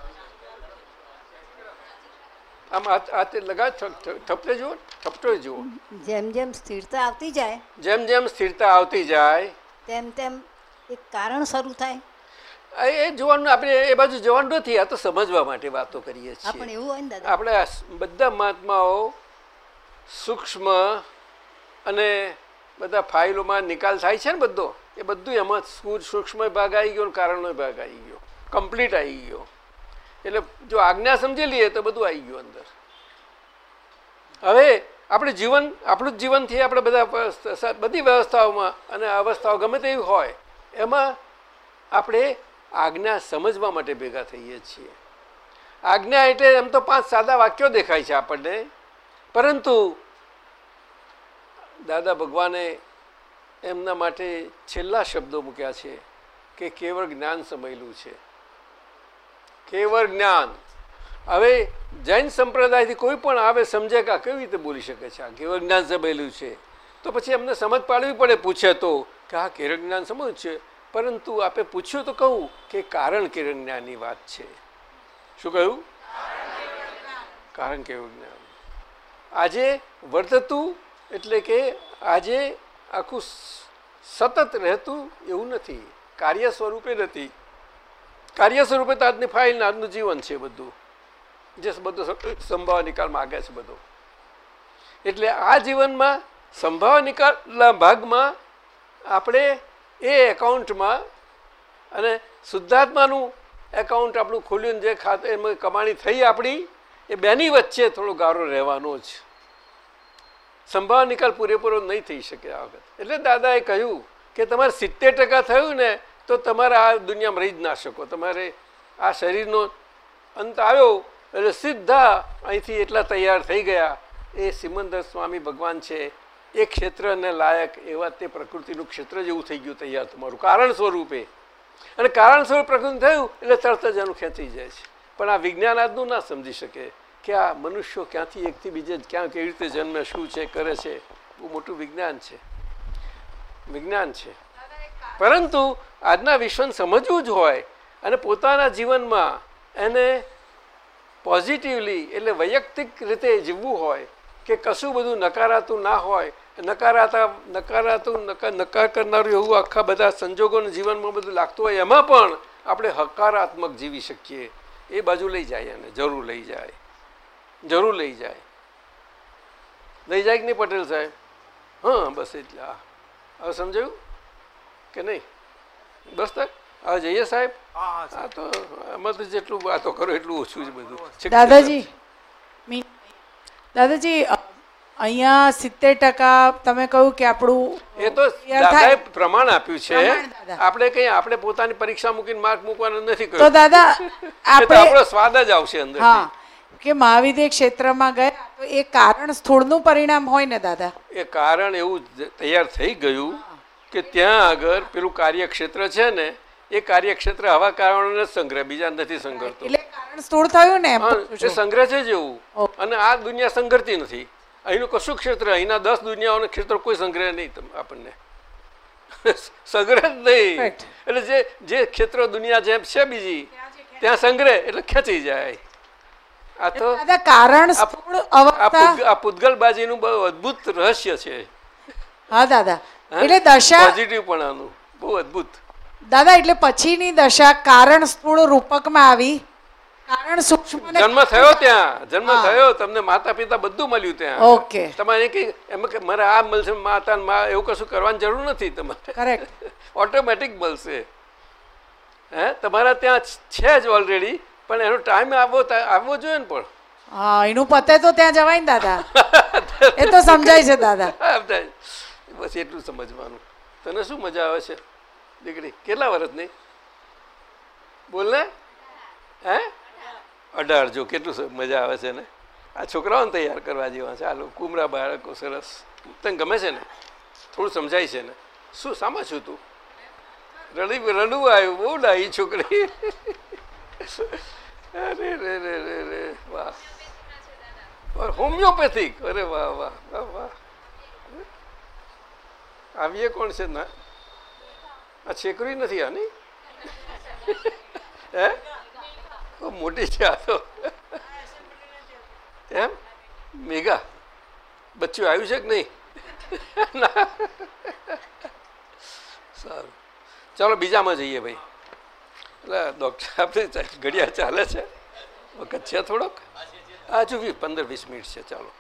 આમ આ આ તે જુઓ થપટો જુઓ. જેમ જેમ સ્થિરતા આવતી જાય જેમ જેમ સ્થિરતા આવતી જાય તેમ તેમ એક કારણ શરૂ થાય. એ જોવાનું આપણે એ બાજુ જવાનું નથી આ તો સમજવા માટે વાતો કરીએ છીએ. આપણે બધા મહાત્માઓ સૂક્ષ્મ અને બધા ફાઇલોમાં નિકાલ થાય છે ને બધો એ બધું એમાં સૂક્ષ્મ ભાગ આવી ગયો કારણનો ભાગ આવી ગયો. કમ્પ્લીટ આવી ગયો. એટલે જો આજ્ઞા સમજી લઈએ તો બધું આવી ગયું અંદર. હવે આપણે જીવન આપણું જ જીવનથી આપણે બધા બધી વ્યવસ્થાઓમાં અને અવસ્થાઓ ગમે તેવી હોય એમાં આપણે આજ્ઞા સમજવા માટે ભેગા થઈએ છીએ. આજ્ઞા એટલે એમ તો પાંચ સાદા વાક્યો દેખાય છે આપણને. પરંતુ દાદા ભગવાને એમના માટે છેલ્લા શબ્દો મૂક્યા છે કે કેવળ જ્ઞાન સમયેલું છે. કેવળ જ્ઞાન. હવે જૈન સંપ્રદાયથી કોઈ પણ આવે સમજે કે કેવી રીતે બોલી શકે છે? આ કેવળ જ્ઞાન સમયેલું છે. તો પછી એમને સમજ પાડવી પડે પૂછે તો કે આ કેવળ જ્ઞાન સમજ છે? પરંતુ આપે પૂછ્યું તો કહું કે કારણ કે જ્ઞાનની વાત છે. શું કહ્યું? કારણ કેવું જ્ઞાન. આજે વર્તતું એટલે કે આજે આખું સતત રહેતું એવું નથી. કાર્ય સ્વરૂપે નથી. કાર્ય સ્વરૂપે તો આજની ફાઇલ આજનું જીવન છે બધું. જે બધો સંભાવ નિકાલ માગે છે બધો. એટલે આ જીવનમાં સંભાવ નિકાલના ભાગમાં આપણે એ એકાઉન્ટમાં અને શુદ્ધાત્માનું એકાઉન્ટ આપણું ખોલ્યું જે ખાતે એમાં કમાણી થઈ આપણી, એ બેની વચ્ચે થોડો ગારો રહેવાનો જ. સંભાવ નિકાલ પૂરેપૂરો નહીં થઈ શકે આ વખત. એટલે દાદાએ કહ્યું કે તમારે સિત્તેર ટકા થયું ને તો તમારે આ દુનિયામાં રહી જ ના શકો. તમારે આ શરીરનો અંત આવ્યો એટલે સીધા અહીંથી એટલા તૈયાર થઈ ગયા. એ સિમંદર સ્વામી ભગવાન છે એ ક્ષેત્રને લાયક એવા તે પ્રકૃતિનું ક્ષેત્ર જેવું થઈ ગયું તૈયાર તમારું કારણ સ્વરૂપે. અને કારણ સ્વરૂપ પ્રકૃતિ થયું એટલે તરત જ એનું ખેંચી જાય છે. પણ આ વિજ્ઞાન આજનું ના સમજી શકે કે આ મનુષ્યો ક્યાંથી એકથી બીજે ક્યાં કેવી રીતે જન્મે, શું છે, કરે છે. બહુ મોટું વિજ્ઞાન છે. વિજ્ઞાન છે. પરંતુ આજના વિશ્વને સમજવું જ હોય અને પોતાના જીવનમાં એને પોઝિટિવલી એટલે વૈયક્તિક રીતે જીવવું હોય કે કશું બધું નકારાતું ના હોય નકારાતા નકારાતું નકા નકાર કરનારું એવું આખા બધા સંજોગોના જીવનમાં બધું લાગતું હોય એમાં પણ આપણે હકારાત્મક જીવી શકીએ. એ બાજુ લઈ જાય એને જરૂર લઈ જાય. જરૂર લઈ જાય. લઈ જાય કે નહીં પટેલ સાહેબ? હા બસ એટલે હવે સમજાયું? કે નહીં? બસ તક હવે જઈએ સાહેબ? આ તો આમાં તો જેટલું વાતો કરો એટલું ઓછું છે બધું. દાદાજી દાદાજી અહીંયા સિત્તેર ટકા તમે કહ્યું કે આપણું એ તો દાદાએ પ્રમાણ આપ્યું છે. આપણે કઈ આપણે પોતાની પરીક્ષા મૂકીને માર્ક મૂકવાનું નથી તો દાદા (laughs) આપણે આપણો સ્વાદ જ આવશે અંદર હા કે મહાવિદ્ય ક્ષેત્રમાં ગયા તો એ કારણ સ્થૂળનું પરિણામ હોય ને દાદા? એ કારણ એવું તૈયાર થઈ ગયું કે ત્યાં આગળ પેલું કાર્યક્ષેત્ર છે ને એ કાર્યક્ષેત્ર આવા કારણોને સંગ્રહ બીજા નથી સંગ્રહતો. એટલે કારણ સ્થૂળ થયું ને સંગ્રહ છે જેવું. અને આ દુનિયા સંગ્રહતી નથી. અહીંનું કશું ક્ષેત્ર અહીંના દસ દુનિયાઓનું ક્ષેત્ર કોઈ સંગ્રહ નહીં તમ- આપણને. (laughs) સંગ્રહ જ નહીં. એટલે જે જે ક્ષેત્ર દુનિયા જેમ છે બીજી ત્યાં સંગ્રહ એટલે ખેંચી જાય. આ તો દાદા કારણ આ પૂતગલબાજીનું બહુ અદ્ભુત રહસ્ય છે. હા દાદા. એટલે દશા પોઝિટિવ બહુ અદ્ભુત. દાદા એટલે પછીની દશા કારણ સ્થૂળ રૂપકમાં આવી. કારણ સૂક્ષ્મ જન્મ થયો ત્યાં. જન્મ થયો તમને માતા પિતા બધું મળ્યું ત્યાં. ઓકે. તમારે કઈ એમ કે મારે આ મળશે માતા મા એવું કશું કરવાની જરૂર નથી તમારે. કરેક્ટ ઓટોમેટિક (laughs) મળશે. હે? તમારા ત્યાં છે જ ઓલરેડી પણ એનો ટાઈમ આવવો આવવો જોઈએ ને પણ. હા એનું પતે તો ત્યાં જવાય ને દાદા. એ તો સમજાય છે દાદા. (laughs) બસ એટલું સમજવાનું. તને શું મજા આવે છે? દીકરી કેટલા વર્ષની બોલ ને. હે? અઢાર, જો કેટલું મજા આવે છે ને? આ છોકરાઓને તૈયાર કરવા જેવા છે. આ લોકો કુમરા બાળકો સરસ. તને ગમે છે ને? થોડું સમજાય છે ને? શું સામા છું તું? રડી રડવું આવ્યું. બહુ ડાઈ છોકરી. અરે, રે રે રે રે. વાહ, હોમિયોપેથિક. અરે, વાહ વાહ વાહ વાહ. આવીએ કોણ છે? ના? આ છેકરી નથી આની? હે? મોટી છે આ તો. એમ? મેઘા બચ્ચું આવ્યું છે કે નહીં? સારું. ચાલો બીજામાં જઈએ ભાઈ. એટલે ડૉક્ટર આપણે ઘડિયાળ ચાલે છે. વખત છે થોડોક? હજુ બી પંદર, વીસ મિનિટ છે, ચાલો.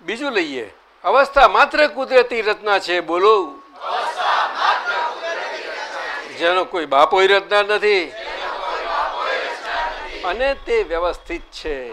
બીજું લઈએ. અવસ્થા માત્ર કુદરતી રચના છે, બોલો. જેનો કોઈ બાપોય રચના નથી. અને તે વ્યવસ્થિત છે.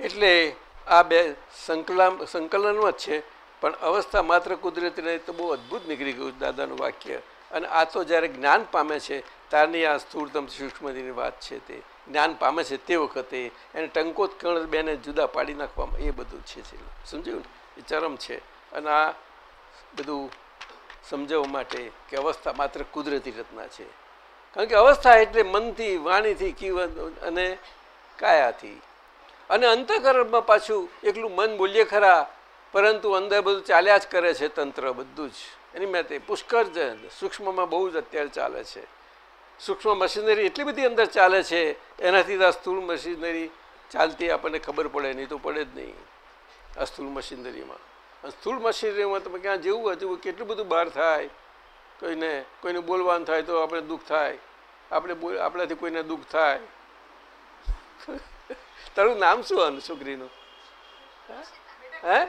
એટલે આ બે સંકલન, સંકલનમાં જ છે, પણ અવસ્થા માત્ર કુદરતી નહીં તો બહુ અદ્ભુત નીકળી ગયું દાદાનું વાક્ય. અને આ તો જ્યારે જ્ઞાન પામે છે ત્યારની આ સ્થૂળતમ સૂક્ષ્મની વાત છે તે. જ્ઞાન પામે છે તે વખતે એને ટંકોત કર્ણ બેને જુદા પાડી નાખવામાં એ બધું છે સમજ્યું ને? એ ચરમ છે. અને આ બધું સમજાવવા માટે કે અવસ્થા માત્ર કુદરતી રચના છે. કારણ કે અવસ્થા એટલે મનથી, વાણીથી કીવન અને કાયાથી. અને અંતઃકરણમાં પાછું એકલું મન બોલીએ ખરા, પરંતુ અંદર બધું ચાલ્યા જ કરે છે તંત્ર બધું જ. એની માટે પુષ્કળ સૂક્ષ્મમાં બહુ જ અત્યારે ચાલે છે. સૂક્ષ્મ મશીનરી એટલી બધી અંદર ચાલે છે, એનાથી આ સ્થૂળ મશીનરી ચાલતી આપણને ખબર પડે, નહીં તો પડે જ નહીં આ સ્થૂળ મશીનરીમાં. સ્થૂળ મશીનરીમાં તમે ક્યાં જેવું હજુ કેટલું બધું બહાર થાય, કોઈને કોઈને બોલવાનું થાય તો આપણે દુઃખ થાય, આપણે બોલ, આપણાથી કોઈને દુઃખ થાય. (laughs) તારું નામ શું આનું છોકરીનું? હે?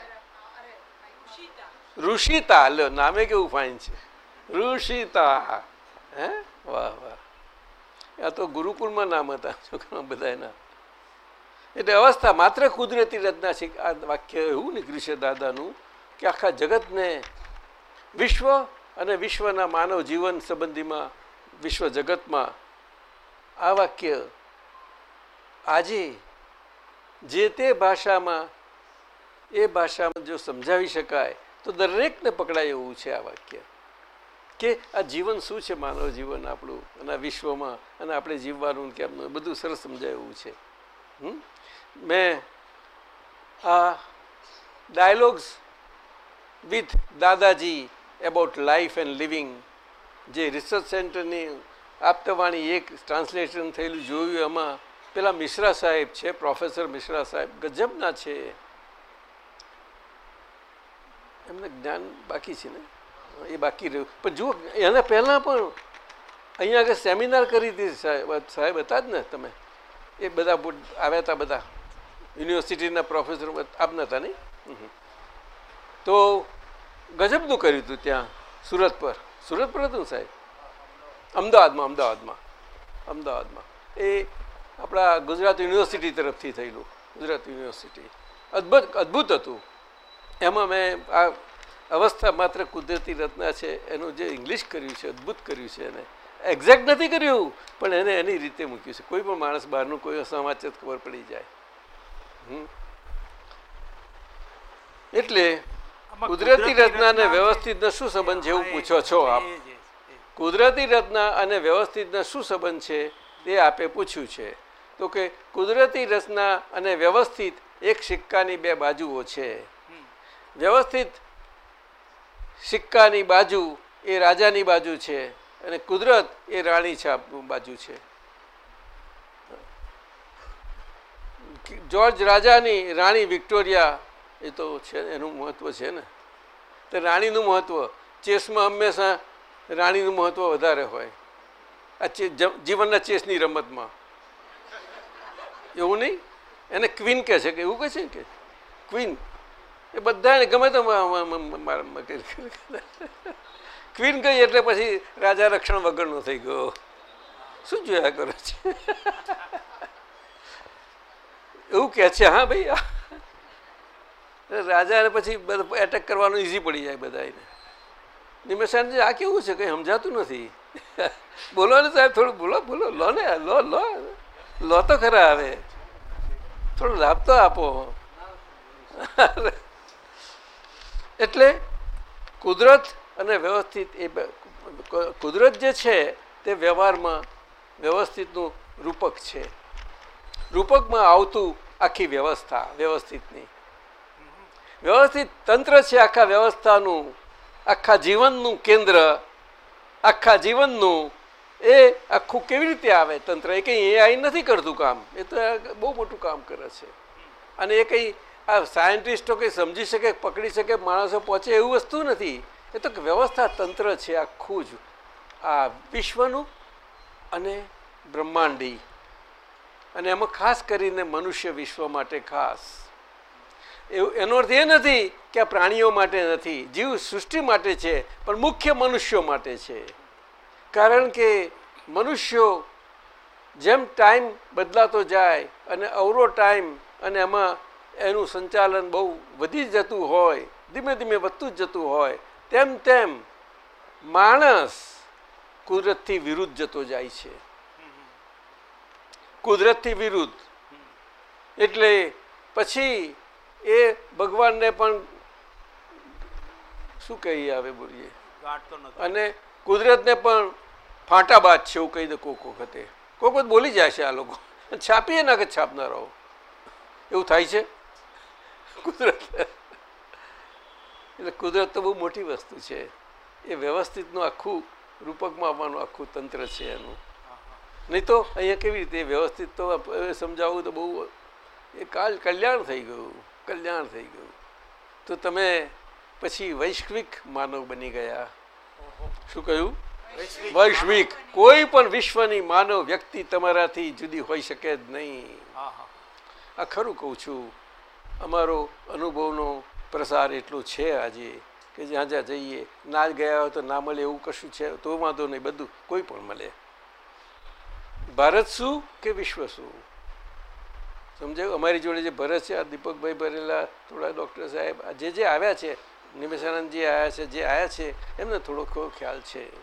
ઋષિતા લો નામે કેવું ફાઇન છે? ઋષિતા. હે? વાહ વાહ. આ તો ગુરુકુળમાં નામ હતા છોકરા બધા એના એટલે અવસ્થા માત્ર કુદરતી રચના છે. આ વાક્ય એવું નીકળ્યું છે દાદાનું કે આખા જગતને વિશ્વ અને વિશ્વના માનવ જીવન સંબંધીમાં વિશ્વ જગતમાં આ વાક્ય આજે જે તે ભાષામાં, એ ભાષામાં જો સમજાવી શકાય, તો દરેકને પકડાય એવું છે આ વાક્ય. કે આ જીવન શું છે માનવ જીવન આપણું? અને વિશ્વમાં અને આપણે જીવવાનું કેમનું? બધું સરસ સમજાય એવું છે. હમ? મેં આ dialogues with Dadaji about life and living જે રિસર્ચ સેન્ટરની આપતવાણી એક ટ્રાન્સલેશન થયેલું જોયું એમાં. પેલા મિશ્રા સાહેબ છે પ્રોફેસર મિશ્રા સાહેબ, ગજબના છે. એમને જ્ઞાન બાકી છે ને? એ બાકી રહ્યું. પણ જુઓ, એના પહેલાં પણ અહીંયા આગળ સેમિનાર કરી હતી સાહેબ સાહેબ હતા જ ને તમે? એ બધા આવ્યા હતા બધા. યુનિવર્સિટીના પ્રોફેસર આપના હતા નહીં? તો ગજબનું કર્યું હતું ત્યાં, સુરત પર. સુરત પર હતું સાહેબ? અમદાવાદમાં અમદાવાદમાં. અમદાવાદમાં. એ આપણા ગુજરાત યુનિવર્સિટી તરફથી થયેલું. ગુજરાત યુનિવર્સિટી. અદ્ભુત અદ્ભુત હતું. એમાં મેં આ અવસ્થા માત્ર કુદરતી રચના છે, એનું જે ઇંગ્લિશ કર્યું છે, અદ્ભુત કર્યું છે એને. એક્ઝેક્ટ નથી કર્યું, પણ એને એની રીતે મૂક્યું છે. કોઈ પણ માણસ બહારનું કોઈ સમાચાર ખબર પડી જાય. એટલે કુદરતી રચના અને વ્યવસ્થિતનો શું સંબંધ છે એવું પૂછો છો આપ? કુદરતી રચના અને વ્યવસ્થિતનો શું સંબંધ છે તે આપે પૂછ્યું છે. તો કે કુદરતી રચના અને વ્યવસ્થિત એક સિક્કાની બે બાજુઓ છે. વ્યવસ્થિત સિક્કાની બાજુ એ રાજાની બાજુ છે અને કુદરત એ રાણી છે બાજુ છે. જોર્જ રાજાની રાણી વિક્ટોરિયા, એ તો છે એનું મહત્ત્વ છે ને. તો રાણીનું મહત્ત્વ ચેસમાં હંમેશા રાણીનું મહત્ત્વ વધારે હોય. આ જીવનના ચેસની રમતમાં. એવું નહીં? એને ક્વીન કહે છે કે, એવું કહે છે કે, ક્વીન. એ બધાને ગમે તો ક્વીન કહી એટલે પછી રાજા રક્ષણ વગરનો થઈ ગયો. શું જોયા કરો છે? એવું કહે છે, હા ભાઈ રાજાને પછી એટેક કરવાનું ઈઝી પડી જાય બધા એને નિમેશાનજી આ કેવું છે? કંઈ સમજાતું નથી. બોલો ને સાહેબ, થોડું બોલો બોલો, લો ને, લો લો. લો તો ખરા હવે. થોડો લાભ તો આપો. એટલે કુદરત અને વ્યવસ્થિત એ કુદરત જે છે તે વ્યવહારમાં વ્યવસ્થિતનું રૂપક છે. રૂપકમાં આવતું આખી વ્યવસ્થા, વ્યવસ્થિતની. વ્યવસ્થિત તંત્ર છે આખા વ્યવસ્થાનું, આખા જીવનનું કેન્દ્ર, આખા જીવનનું એ આખું કેવી રીતે આવે તંત્ર? એ કંઈ એઆઈ નથી કરતું કામ. એ તો બહુ મોટું કામ કરે છે. અને એ કંઈ આ સાયન્ટિસ્ટો કંઈ સમજી શકે, પકડી શકે, માણસો પહોંચે એવું વસ્તુ નથી. એ તો વ્યવસ્થા તંત્ર છે આખું જ. આ વિશ્વનું અને બ્રહ્માંડી. અને એમાં ખાસ કરીને મનુષ્ય વિશ્વ માટે ખાસ. એવું, એનો અર્થ એ નથી કે આ પ્રાણીઓ માટે નથી. જીવ સૃષ્ટિ માટે છે, પણ મુખ્ય મનુષ્યો માટે છે. કારણ કે મનુષ્યો જેમ ટાઈમ બદલાતો જાય અને અવરો ટાઈમ અને એમાં એનું સંચાલન બહુ વધી જતું હોય, ધીમે ધીમે વધતું જ જતું હોય, તેમ તેમ માણસ કુદરતથી વિરુદ્ધ જતો જાય છે. કુદરતથી વિરુદ્ધ. એટલે પછી એ ભગવાનને પણ શું કહીએ આવે બોલીએ? અને કુદરતને પણ ફાંટાબાદ છે એવું કહી દે કોક વખતે. કોક વખત બોલી જાય છે આ લોકો. છાપીએ ના કે છાપનારાઓ એવું થાય છે? કુદરત. એટલે કુદરત તો બહુ મોટી વસ્તુ છે. એ વ્યવસ્થિતનું આખું રૂપકમાં આવવાનું આખું તંત્ર છે એનું. નહીં તો અહીંયા કેવી રીતે વ્યવસ્થિત તો સમજાવવું તો બહુ એ કાલ કલ્યાણ થઈ ગયું કલ્યાણ થઈ ગયું. તો તમે પછી વૈશ્વિક માનવ બની ગયા. શું કહ્યું? વૈશ્વિક કોઈ પણ વિશ્વની માનવ વ્યક્તિ તમારાથી જુદી હોઈ શકે જ નહીં. આ ખરું કહું છું. અમારો અનુભવનો પ્રસાર એટલો છે આજે કે જ્યાં જ્યાં જઈએ ના જ ગયા હોય તો ના મળે એવું કશું છે તો વાંધો નહીં બધું કોઈ પણ મળે. ભારત શું કે વિશ્વ શું? સમજાયું? અમારી જોડે જે ભરત છે, આ દીપકભાઈ ભરેલા, થોડા ડૉક્ટર સાહેબ જે જે આવ્યા છે નિમેશાનંદજી આવ્યા છે, જે આવ્યા છે, એમને થોડો ખો ખ્યાલ છે.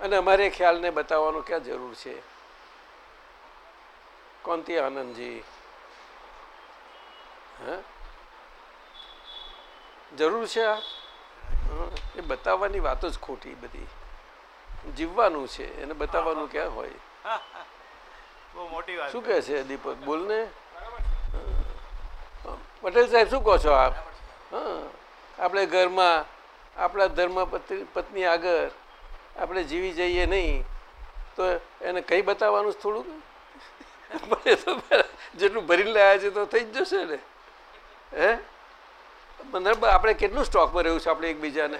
અને અમારે ખ્યાલને બતાવવાનો ક્યાં જરૂર છે? કોંતી આનંદજી. હા? જરૂર છે આ? એ બતાવવાની વાતો જ ખોટી બધી. જીવવાનું છે, એને બતાવવાનું ક્યાં હોય? બહુ મોટી વાત શું કહે છે દીપક? બોલને. પટેલ સાહેબ શું કહો છો આપ? હા આપણે ઘરમાં આપણા ધર્મ પત્ની આગળ આપણે જીવી જઈએ નહીં તો એને કંઈ બતાવવાનું થોડુંક? જેટલું ભરીને લાયા છે તો થઈ જ જશે ને. હે? મને આપણે કેટલું સ્ટોકમાં રહ્યું છે આપણે એકબીજાને?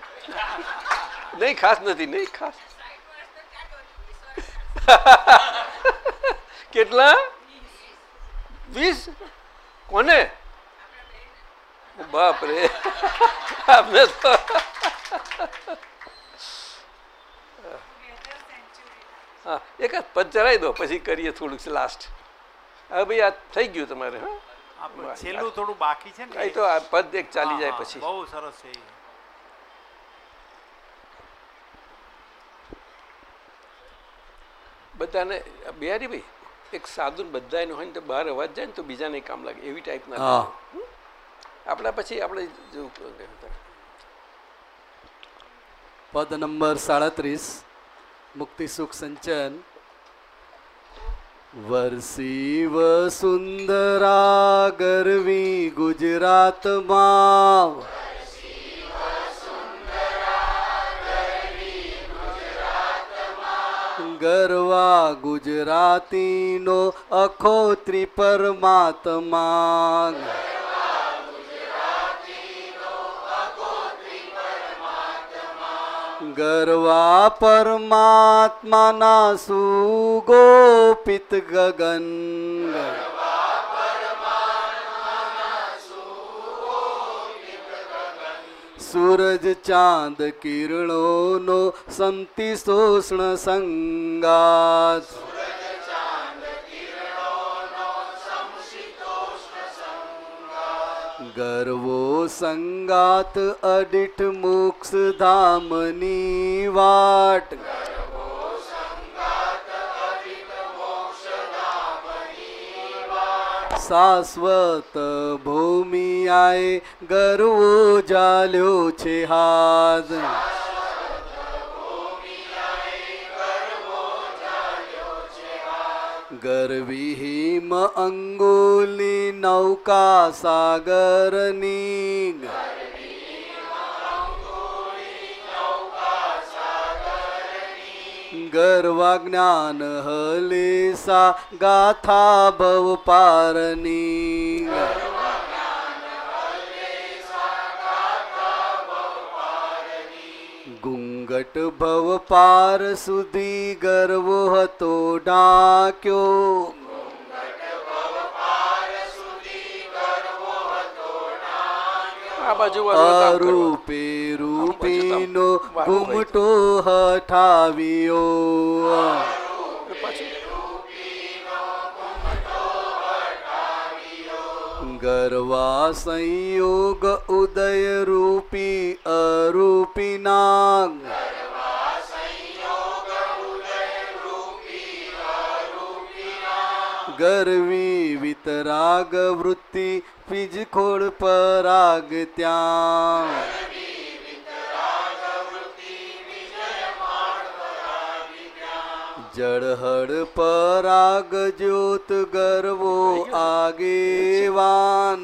નહીં ખાસ નથી નહીં ખાસ. (laughs) કેટલા? વીસ? કોને? બાપ રે આપણે તો હા એક જ પદ ચડાવી દો પછી કરીએ થોડુંક લાસ્ટ હવે ભાઈ આ થઈ ગયું તમારે હા. છેલ્લું થોડું બાકી છે ને કઈ તો આ પદ એક ચાલી જાય પછી. બહુ સરસ છે બધાને બિહારી ભાઈ એક સાધુને બધા એનું હોય ને તો બહાર અવાજ જાય ને તો બીજાને કામ લાગે એવી ટાઈપના આપણા પછી આપણે પદ નંબર સાડત્રીસ મુક્તિ સુખ સંચન વરસી વસુંધરા ગરવી ગુજરાતમાં. ગરવા ગુજરાતીનો અખોત્રી પરમાત્મા ગરવા પરમાત્માના સુગોપિત ગગન. સૂરજ ચાંદ કિરણોનો સંતિ શોષણ સંગાત ગરવો સંગાત અડિઠ મોક્ષ ધામની વાટ. શાશ્વત ભૂમિયાએ ગરવો જાલ્યો છે હાથ. ગરવી હિમ અંગુલી નૌકા સાગરની ગર્વા જ્ઞાન હલેસા ગાથા ભવ પારની ગુંગટ ભવ પાર સુધી ગર્વ હતો ઢાક્યો અરૂપે રૂપીનો ઘૂમટો હઠાવ્યો. ગરવા સંયોગ ઉદય રૂપી અરૂપી નાગ. ગરવી વિતરાગ વૃત્તિ પીજખોડ પરાગ ત્યાં. જળહળ પરાગ જ્યોત ગરવો આગેવાન.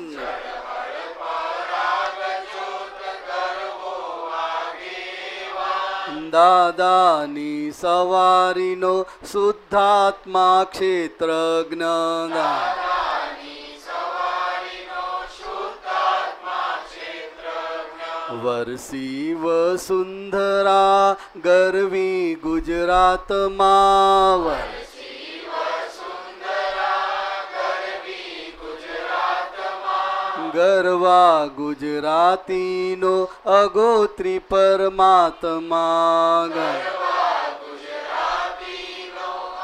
દાદાની સવારીનો શુદ્ધાત્મા ક્ષેત્રજ્ઞ. વરસી વસુંધરા ગરવી ગુજરાતમાં ગરવા ગુજરાતીનો અગોત્રી પરમાત્મા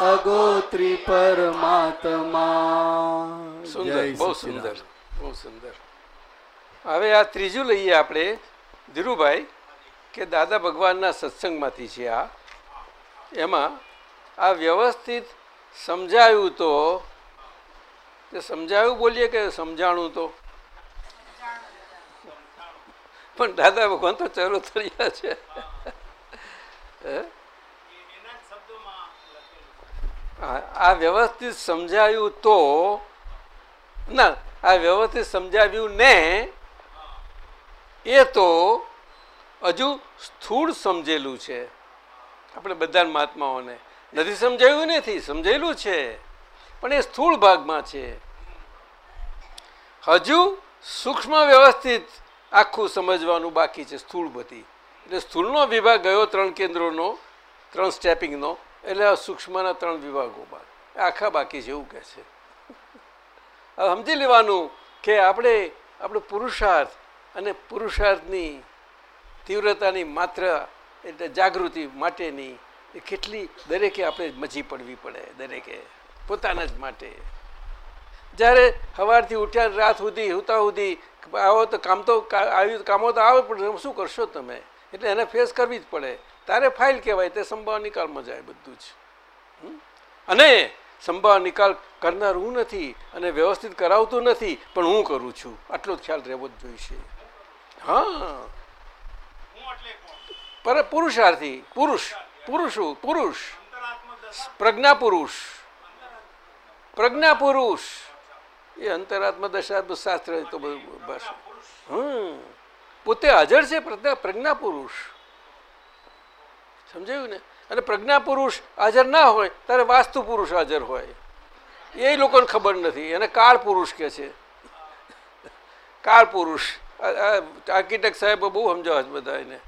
અગોત્રી પરમાત્મા સુંદર બહુ સુંદર બહુ સુંદર. હવે આ ત્રીજું લઈએ આપણે. ધીરુભાઈ, કે દાદા ભગવાનના સત્સંગમાંથી છે આ? એમાં આ વ્યવસ્થિત સમજાયું તો, તે સમજાયું બોલીએ કે સમજાણું તો? પણ દાદા ભગવાન તો ચરો થયા છે આ વ્યવસ્થિત સમજાયું તો, ના, આ વ્યવસ્થિત સમજાવ્યું ને એ તો હજુ સ્થૂળ સમજેલું છે. આપણે બધા મહાત્માઓને નથી સમજાયું નથી, સમજેલું છે. પણ એ સ્થૂળ ભાગમાં છે. હજુ સૂક્ષ્મ વ્યવસ્થિત આખું સમજવાનું બાકી છે, સ્થૂળ બધી. એટલે સ્થૂળનો વિભાગ ગયો ત્રણ કેન્દ્રોનો, ત્રણ સ્ટેપિંગનો, એટલે આ સૂક્ષ્મના ત્રણ વિભાગોમાં આખા બાકી છે એવું કહે છે. સમજી લેવાનું કે આપણે, આપણો પુરુષાર્થ અને પુરુષાર્થની તીવ્રતાની માત્ર એટલે જાગૃતિ માટેની એ કેટલી દરેકે આપણે મજી પડવી પડે, દરેકે પોતાના જ માટે. જ્યારે સવારથી ઉઠ્યા રાત સુધી હુતા સુધી આવો તો કામ તો આવ્યું કામો તો આવે, પણ શું કરશો તમે? એટલે એને ફેસ કરવી જ પડે. તારે ફાઇલ કહેવાય, તે સંભાવ નિકાલમાં જાય બધું જ? અને સંભાવ નિકાલ કરનાર હું નથી અને વ્યવસ્થિત કરાવતું નથી, પણ હું કરું છું. આટલો જ ખ્યાલ રહેવો જ જોઈશે. હા. પર પુરુષાર્થી, પુરુષ, પુરુષો, પુરુષ પ્રજ્ઞા પુરુષ પ્રજ્ઞા પુરુષ એ અંતરાત્મા દશા શાસ્ત્ર તો બધું બસ. હમ. પોતે હાજર છે પ્રજ્ઞા પુરુષ સમજાયું ને? અને પ્રજ્ઞા પુરુષ હાજર ના હોય, ત્યારે વાસ્તુ પુરુષ હાજર હોય. એ લોકોને ખબર નથી. એને કાળ પુરુષ કે છે. કાળ પુરુષ આર્કિટેક્ટ સાહેબ બહુ સમજાવે છે બધા એને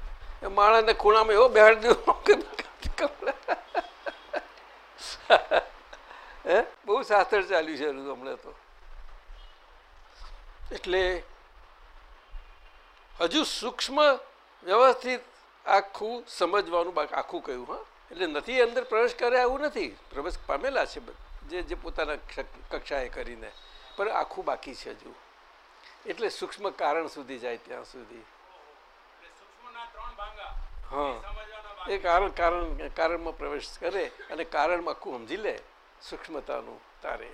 એ માણસને ખૂણામાં એવો બેહાડ દીધો હે? બહુ શાસ્ત્ર ચાલ્યું છે એનું હમણાં તો. એટલે હજુ સૂક્ષ્મ વ્યવસ્થિત આખું સમજવાનું બાકી, આખું કહ્યું, હા? એટલે નથી, અંદર પ્રવેશ કરે આવું નથી. પ્રવેશ પામેલા છે જે જે પોતાના ક્ષ- કક્ષાએ કરીને. પણ આખું બાકી છે હજુ. એટલે સૂક્ષ્મ કારણ સુધી જાય ત્યાં સુધી. હા. એ કારણ કારણ, કારણમાં પ્રવેશ કરે અને કારણમાં આખું સમજી લે સૂક્ષ્મતાનું તારે.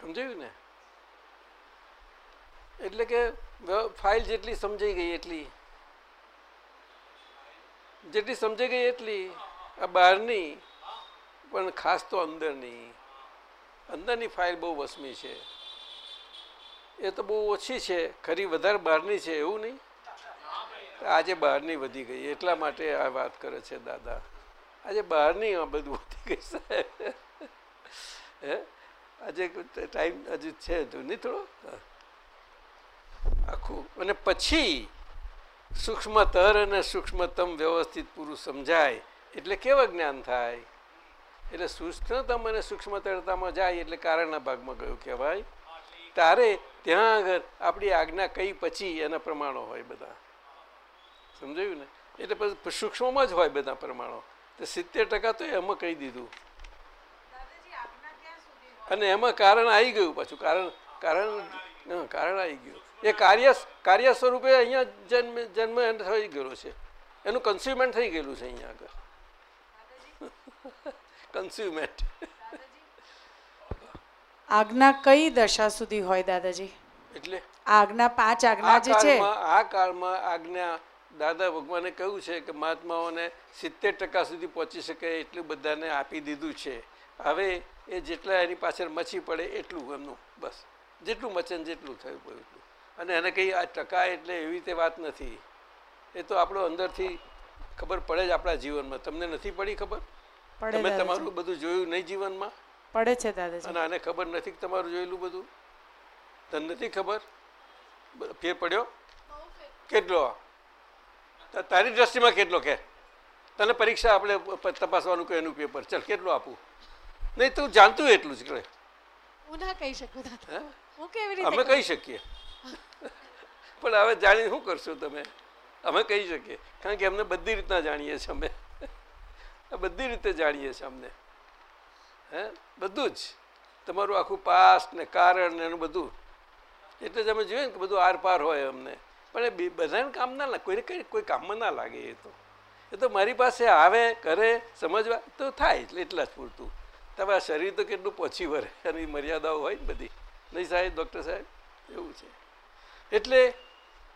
સમજાયું ને? એટલે કે ફાઇલ જેટલી સમજાઈ ગઈ એટલી. જેટલી સમજાઈ ગઈ એટલી. આ બહારની, પણ ખાસ તો અંદરની. અંદરની ફાઇલ બહુ વસમી છે. એ તો બહુ ઓછી છે, ખરી વધારે બહારની છે, એવું નહીં? આજે બહારની વધી ગઈ, એટલા માટે આ વાત કરે છે દાદા. આજે બહારની આ બધું વધી ગઈ સાહેબ હે? આજે ટાઈમ હજુ છે તો નહીં થોડો? આખું. અને પછી સૂક્ષ્મતર અને સૂક્ષ્મતમ વ્યવસ્થિત પૂરું સમજાય, એટલે કેવા જ્ઞાન થાય? એટલે સૂક્ષ્મતમ અને સૂક્ષ્મતરતામાં જાય, એટલે કારણના ભાગમાં ગયું કહેવાય. તારે ત્યાં આગળ આપણી આજ્ઞા કઈ પછી એના પ્રમાણો હોય બધા. સમજાયું ને? એટલે પછી સૂક્ષ્મમાં જ હોય બધા પ્રમાણો. તો સિત્તેર ટકા તો એમાં કહી દીધું. અને એમાં કારણ આવી ગયું પાછું. કારણ કારણ કારણ આવી ગયું. એ કાર્ય કાર્ય સ્વરૂપે અહીંયા જન્મ જન્મ થઈ ગયેલો છે. એનું કન્સ્યુમેન્ટ થઈ ગયેલું છે અહીંયા આગળ. કન્સ્યુમેન્ટ (laughs) આજ્ઞા કઈ દશા સુધી હોય દાદાજી? એટલે? આજ્ઞા પાંચ આજ્ઞા જે છે. કાળમાં આ કાળમાં આજ્ઞા દાદા ભગવાને કહ્યું છે કે મહાત્માઓને સિત્તેર ટકા સુધી પહોંચી શકે એટલું બધાને આપી દીધું છે. હવે એ જેટલા એની પાછળ મચી પડે એટલું એમનું બસ. જેટલું મચન જેટલું થયું પડ્યું એટલું અને એને કંઈ આ ટકા એટલે એવી રીતે વાત નથી. એ તો આપણો અંદરથી ખબર પડે જ આપણા જીવનમાં. તમને નથી પડી ખબર? તમે તમારું બધું જોયું નહીં જીવનમાં? પડે છે દાદાજી. અને આને ખબર નથી કે તમારું જોયેલું બધું? તને નથી ખબર? ફેર પડ્યો? કેટલો? તારી દ્રષ્ટિમાં કેટલો કે? તને પરીક્ષા આપણે તપાસવાનું કે એનું પેપર ચાલ કેટલું આપું? નહીં તું જાણતું એટલું જ કરે. હું ના કહી શકું હું? કેવી રીતે અમે કહી? શકીએ. પણ હવે જાણીને શું કરશો તમે? અમે કહી શકીએ. કારણ કે અમને બધી રીતના જાણીએ છીએ અમે. બધી રીતે જાણીએ છીએ અમને. હે? બધું જ. તમારું આખું પાસ્ટ ને કારણ ને એનું બધું. એટલે અમે જોઈએ ને કે બધું આરપાર હોય અમને. પણ એ બધાને કામ ના લાગે. કોઈને કઈ કોઈ કામમાં ના લાગે એ તો. એ તો મારી પાસે આવે, કરે, સમજવા, તો થાય એટલે એટલા જ પૂરતું. તમારા શરીર તો કેટલું પહોંચી વળે એની મર્યાદાઓ હોય ને બધી. નહીં સાહેબ ડૉક્ટર સાહેબ? એવું છે. એટલે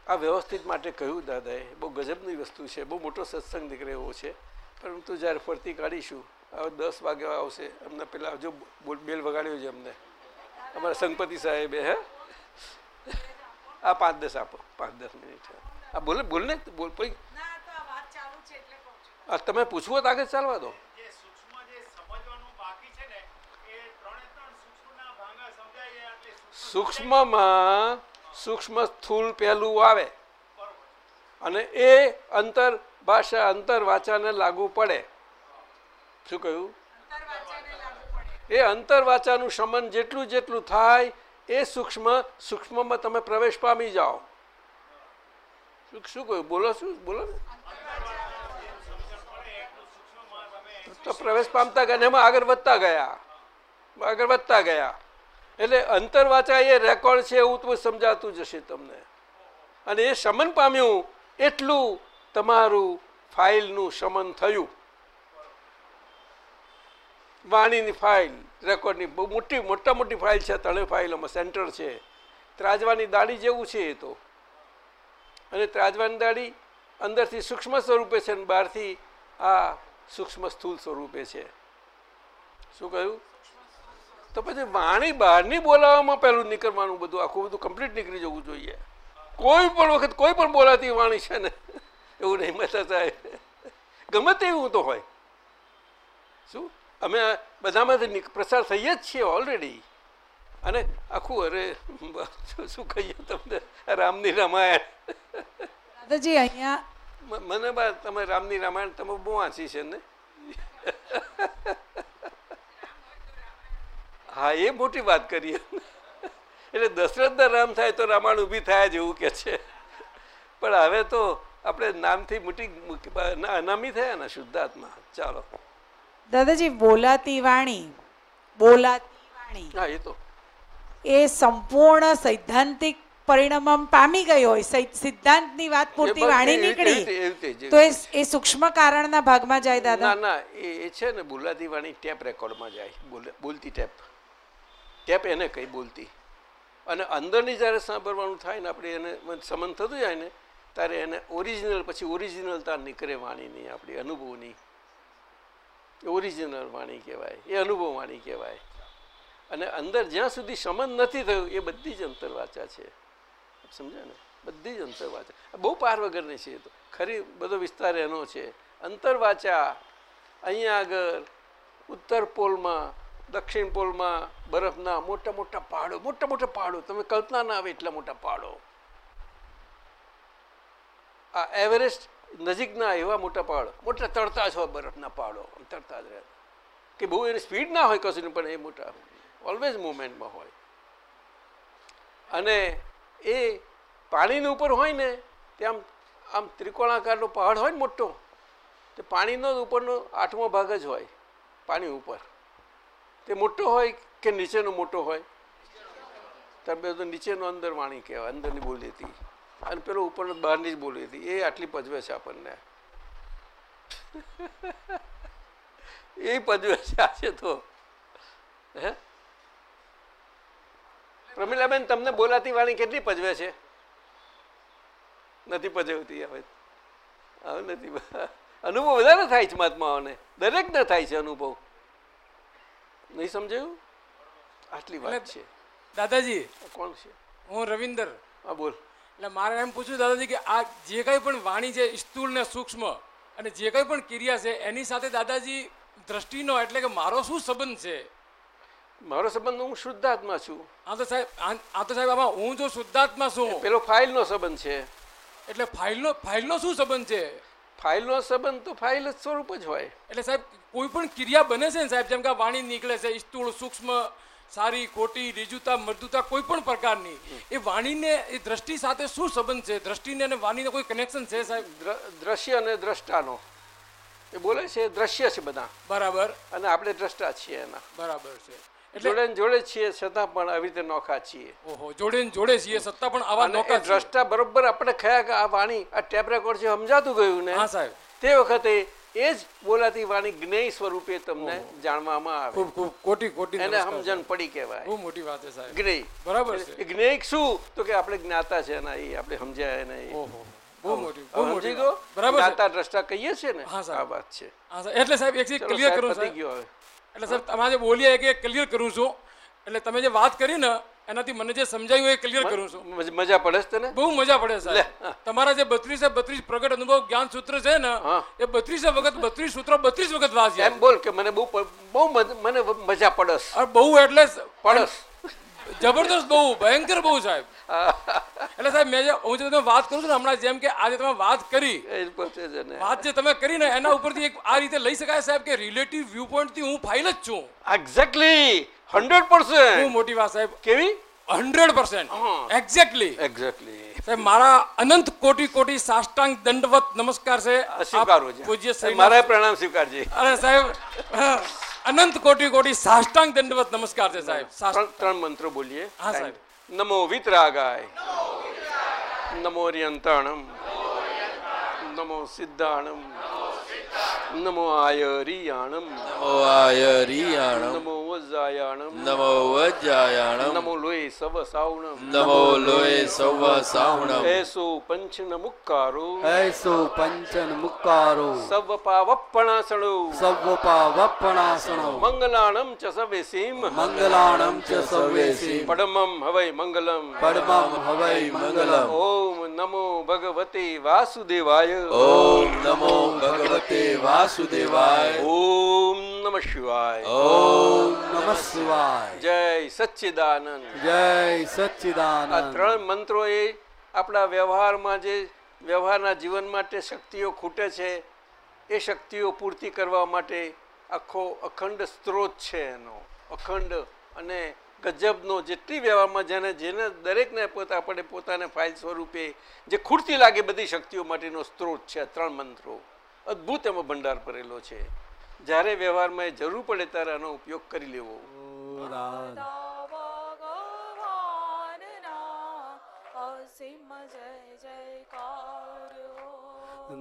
આ વ્યવસ્થિત માટે કહ્યું, દાદાએ, બહુ ગજબની વસ્તુ છે, બહુ મોટો સત્સંગ દીકરે એવો છે પરંતુ જ્યારે ફરતી કાઢીશું હવે દસ વાગે આવશે. અમને પેલા જો બોલ- બેલ વગાડ્યો છે અમને અમારા સંગપતિ સાહેબે હે? આ પાંચ દસ આપો પાંચ દસ મિનિટ આ બોલે બોલ ને બોલ કોઈ આ તમે પૂછવો તો આગળ ચાલવા દો. જે સૂક્ષ્મ જે સમજવાનું બાકી છે ને એ ત્રણે ત્રણ સૂક્ષ્મના ભાંગા સમજાય એટલે સૂક્ષ્મ સૂક્ષ્મમાં સૂક્ષ્મ સ્થૂલ પહેલું આવે. અને એ અંતર ભાષા અંતર વાંચાને લાગુ પડે. શું કહ્યું? એ અંતર વાચાનું શમન જેટલું જેટલું થાય એ સૂક્ષ્મ સૂક્ષ્મમાં તમે પ્રવેશ પામી જાઓ. શું શું કહ્યું? બોલો શું? બોલો ને. તો પ્રવેશ પામતા ગયા એમાં આગળ વધતા ગયા. આગળ વધતા ગયા. એટલે અંતર વાંચા એ રેકોર્ડ છે એવું તો સમજાતું જશે તમને. અને એ શમન પામ્યું એટલું તમારું ફાઇલનું શમન થયું. વાણીની ફાઇલ, રેકોર્ડની, બહુ મોટી, મોટા મોટી ફાઇલ છે ત્રણેય ફાઇલોમાં સેન્ટર છે. ત્રાજવાની દાડી જેવું છે એ તો. અને ત્રાજવાની દાડી અંદરથી સૂક્ષ્મ સ્વરૂપે છે અને બહારથી આ સૂક્ષ્મ સ્થૂલ સ્વરૂપે છે. શું કહ્યું? તો પછી વાણી બહારની બોલાવવામાં પહેલું નીકળવાનું બધું, આખું બધું કમ્પ્લીટ નીકળી જવું જોઈએ. કોઈ પણ વખત કોઈ પણ બોલાતી વાણી છે ને, એવું નહીં મતા સાહેબ. ગમે તેવું તો હોય. શું? અમે બધામાંથી પ્રસાર થઈએ જ છીએ ઓલરેડી અને આખું અરે શું કહીએ તમને? રામની રામાયણ. દાદાજી અહીંયા મને બા તમે રામની રામાયણ તમે બહુ વાંચી છે ને? હા એ મોટી વાત કરીએ. એટલે દશરથના રામ થાય તો રામાયણ ઊભી થાય જેવું કે છે. પણ હવે તો આપણે નામથી મોટી અનામી થયા ને શુદ્ધાત્મા. ચાલો. દાદાજી બોલાતી વાણી બોલાતી વાણી હા એ તો. એ સંપૂર્ણ સૈદ્ધાંતિક પરિણામ પામી ગઈ હોય સિદ્ધાંતની વાત પૂરતી વાણી નીકળી. તો એ એ સૂક્ષ્મ કારણના ભાગમાં જાય ના દાદા. ના એ એ છે ને બોલાતી વાણી ટેપ રેકોર્ડમાં જાય બોલતી ટેપ. ટેપ એને કઈ બોલતી. અને અંદરની જ્યારે સાંભળવાનું થાય ને આપણે એને સમન થતું જાય ને ત્યારે એને ઓરિજિનલ પછી ઓરિજિનલતા નીકળે વાણીની આપણી અનુભવની. ઓરિજિનલ વાણી કહેવાય, એ અનુભવ વાણી કહેવાય. અને અંદર જ્યાં સુધી સમન નથી થયું, એ બધી જ અંતરવાચા છે. સમજ્યા ને? બધી જ અંતરવાચા. બહુ પાર વગરની છે તો. ખરી બધો વિસ્તાર એનો છે. અંતરવાચા, અહીંયા આગળ, ઉત્તર પોલમાં, દક્ષિણ પોલમાં, બરફના મોટા મોટા પહાડો, મોટા મોટા પહાડો. તમે કલ્પના ના આવે એટલા મોટા પહાડો. આ એવરેસ્ટ નજીકના એવા મોટા પહાડો મોટા જ હોય બરફના પહાડો તરતા જ રહે. કે બહુ એની સ્પીડ ના હોય કશું, પણ એ મોટા ઓલવેઝ મુવમેન્ટમાં હોય. અને એ પાણીની ઉપર હોય ને, તે આમ આમ ત્રિકોણાકારનો પહાડ હોય ને મોટો, તે પાણીનો ઉપરનો આઠમો ભાગ જ હોય, પાણી ઉપર. તે મોટો હોય કે નીચેનો મોટો હોય? તમે તો નીચેનો અંદર વાણી કહેવાય, અંદરની બોલી હતી. અને પેલો ઉપર બહારની જ બોલી હતી એ આટલી પજવે છે આપણને. એ પજવે છે આજે તો. હે? પ્રમીલાબેન તમને બોલાતી વાણી કેટલી પજવે છે? નથી પજવતી હવે. હવે નથી અનુભવ વધારે થાય છે મહાત્માઓને. દરેકને થાય છે અનુભવ. નહીં સમજાયું? આટલી વાત છે. દાદાજી કોણ છે? હું રવિન્દર. હા બોલ. એટલે મારે એમ પૂછ્યું દાદાજી કે આ જે કંઈ પણ વાણી છે સ્થૂળ ને સૂક્ષ્મ અને જે કંઈ પણ ક્રિયા છે એની સાથે દાદાજી દ્રષ્ટિનો એટલે કે મારો શું સંબંધ છે? મારો સંબંધ હું શુદ્ધાત્મા છું. આ તો સાહેબ આ- તો સાહેબ આમાં હું જો શુદ્ધાત્મા છું. પેલો ફાઇલનો સંબંધ છે. એટલે ફાઇલનો ફાઇલનો શું સંબંધ છે? ફાઇલનો સંબંધ તો ફાઇલ જ સ્વરૂપ જ હોય. એટલે સાહેબ કોઈ પણ ક્રિયા બને છે ને સાહેબ જેમ કે વાણી નીકળે છે સ્થૂળ સૂક્ષ્મ સારી ખોટી રીજુતા મૃદુતા કોઈ પણ પ્રકારની એ વાણીને એ દ્રષ્ટિ સાથે શું સંબંધ છે? દ્રષ્ટિને અને વાણીને કોઈ કનેક્શન છે સાહેબ? દ્રશ્ય અને દ્રષ્ટાનો. એ બોલે છે દ્રશ્ય છે બધા. બરાબર. અને આપણે દ્રષ્ટા છીએ એના. બરાબર છે. જોડે જોડે છીએ છતાં પણ આવી રીતે નોખા છીએ. ઓહો જોડે ને જોડે છીએ સત્તા પણ આવા નોખા દ્રષ્ટા બરોબર આપણે ખયા કે આ વાણી આ ટેપ રેકોર્ડ છે સમજાતું ગયું ને હા સાહેબ. તે વખતે એ જ બોલાતી વાણી જ્ઞેય સ્વરૂપે તમને જાણવામાં આવે. ખૂબ ખૂબ કોટી કોટી એને સમજણ પડી કહેવાય. ખૂબ મોટી વાત છે સાહેબ. જ્ઞેય. બરાબર છે. જ્ઞેય શું? તો કે આપણે જ્ઞાતા છે એના એ આપણે સમજ્યા એને ઓહો. બહુ મોટી બહુ મોટી સમજી ગયો? બરાબર જ્ઞાતા દ્રષ્ટા કહીએ છીએ ને હા, સાહેબ. આ વાત છે. હા સાહેબ. એટલે સાહેબ એક ક્લિયર કરું સાહેબ. ગયો હવે. એટલે સાહેબ તમારે બોલીએ એક ક્લિયર કરું છું. એટલે તમે જે વાત કરી ને એનાથી મને જે સમજાયું એ ક્લિયર કરું છું. મજા પડે છે તને? બહુ મજા પડે સાહેબ. તમારા જે બત્રીસે બત્રીસ પ્રગટ અનુભવ જ્ઞાન સૂત્ર છે ને એ બત્રીસે વખત બત્રીસ સૂત્રો બત્રીસ વખત વાંચ્યા. એમ બોલ કે મને બહુ બહુ મને મજા પડસ. બહુ એટલે પડસ. જબરદસ્ત બહુ ભયંકર બહુ સાહેબ. એટલે સાહેબ મેં જે હું જે તમે વાત કરું છું ને હમણાં જેમ કે આજે તમે વાત કરી. વાત જે તમે કરી ને એના ઉપરથી એક આ રીતે લઈ શકાય સાહેબ કે રિલેટિવ વ્યૂ પોઈન્ટથી હું ફાઇલ જ છું. એક્ઝેક્ટલી હંડ્રેડ બહુ મોટી વાત સાહેબ. કેવી? Hundred percent. એક્ઝેક્ટલી એક્ઝેક્ટલી સાહેબ મારા અનંત કોટી કોટી સાષ્ટાંગ દંડવત નમસ્કાર છે. સ્વીકારો છે. પૂજ્ય સાહેબ મારા પ્રણામ સ્વીકારજી. અરે સાહેબ અનંત કોટી કોટી સાષ્ટાંગ દંડવત નમસ્કાર છે સાહેબ. ત્રણ મંત્રો બોલીએ. હા, સાહેબ. નમો વિતરાગાય. નમો રિયંતાણમ. નમો સિદ્ધાણમ. નમો આયરિયાણમ નમો આયરિયાણમ નમો વજ્જાયાણમ નમો વજ્જાયાણમ નમો લોય સવ સાવણમ નમો લોય सव સાવણમ એસો પંચન મુક્કારો એસો પંચન મુક્કારો સવ પાવપણાસણો સવ્વપા વપણાસણો મંગલાણમ ચ સવેસીમ મંગલાણમ ચ સર્વેસી પડમમ હવૈ મંગલમ પડમમ હવૈ મંગલમ ઓમ નમો ભગવતે વાસુદેવાય ઓમ નમો ભગવતે વાસુદેવાય ઓમ નમ શિવાય ઓમ નમ શિવાય જય સચ્ચિદાનંદ જય આ ત્રણ મંત્રો એ આપણા વ્યવહારમાં જે વ્યવહારના જીવન માટે શક્તિઓ ખૂટે છે એ શક્તિઓ પૂર્તિ કરવા માટે આખો અખંડ સ્ત્રોત છે એનો. અખંડ અને ગજબનો જેટલી વ્યવહારમાં જેને જેને દરેકને પોતા આપણે પોતાને ફાઇલ સ્વરૂપે જે ખૂટતી લાગે બધી શક્તિઓ માટેનો સ્ત્રોત છે આ ત્રણ મંત્રો. અદ્ભુત એમાં ભંડાર ભરેલો છે. જ્યારે વ્યવહારમાં જરૂર પડે ત્યારે આનો ઉપયોગ કરી લેવો.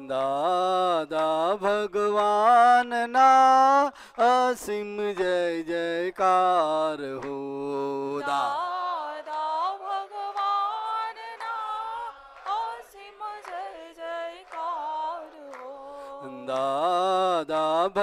દાદા ભગવાન ભગવાનના અસીમ જય જયકાર હો. દા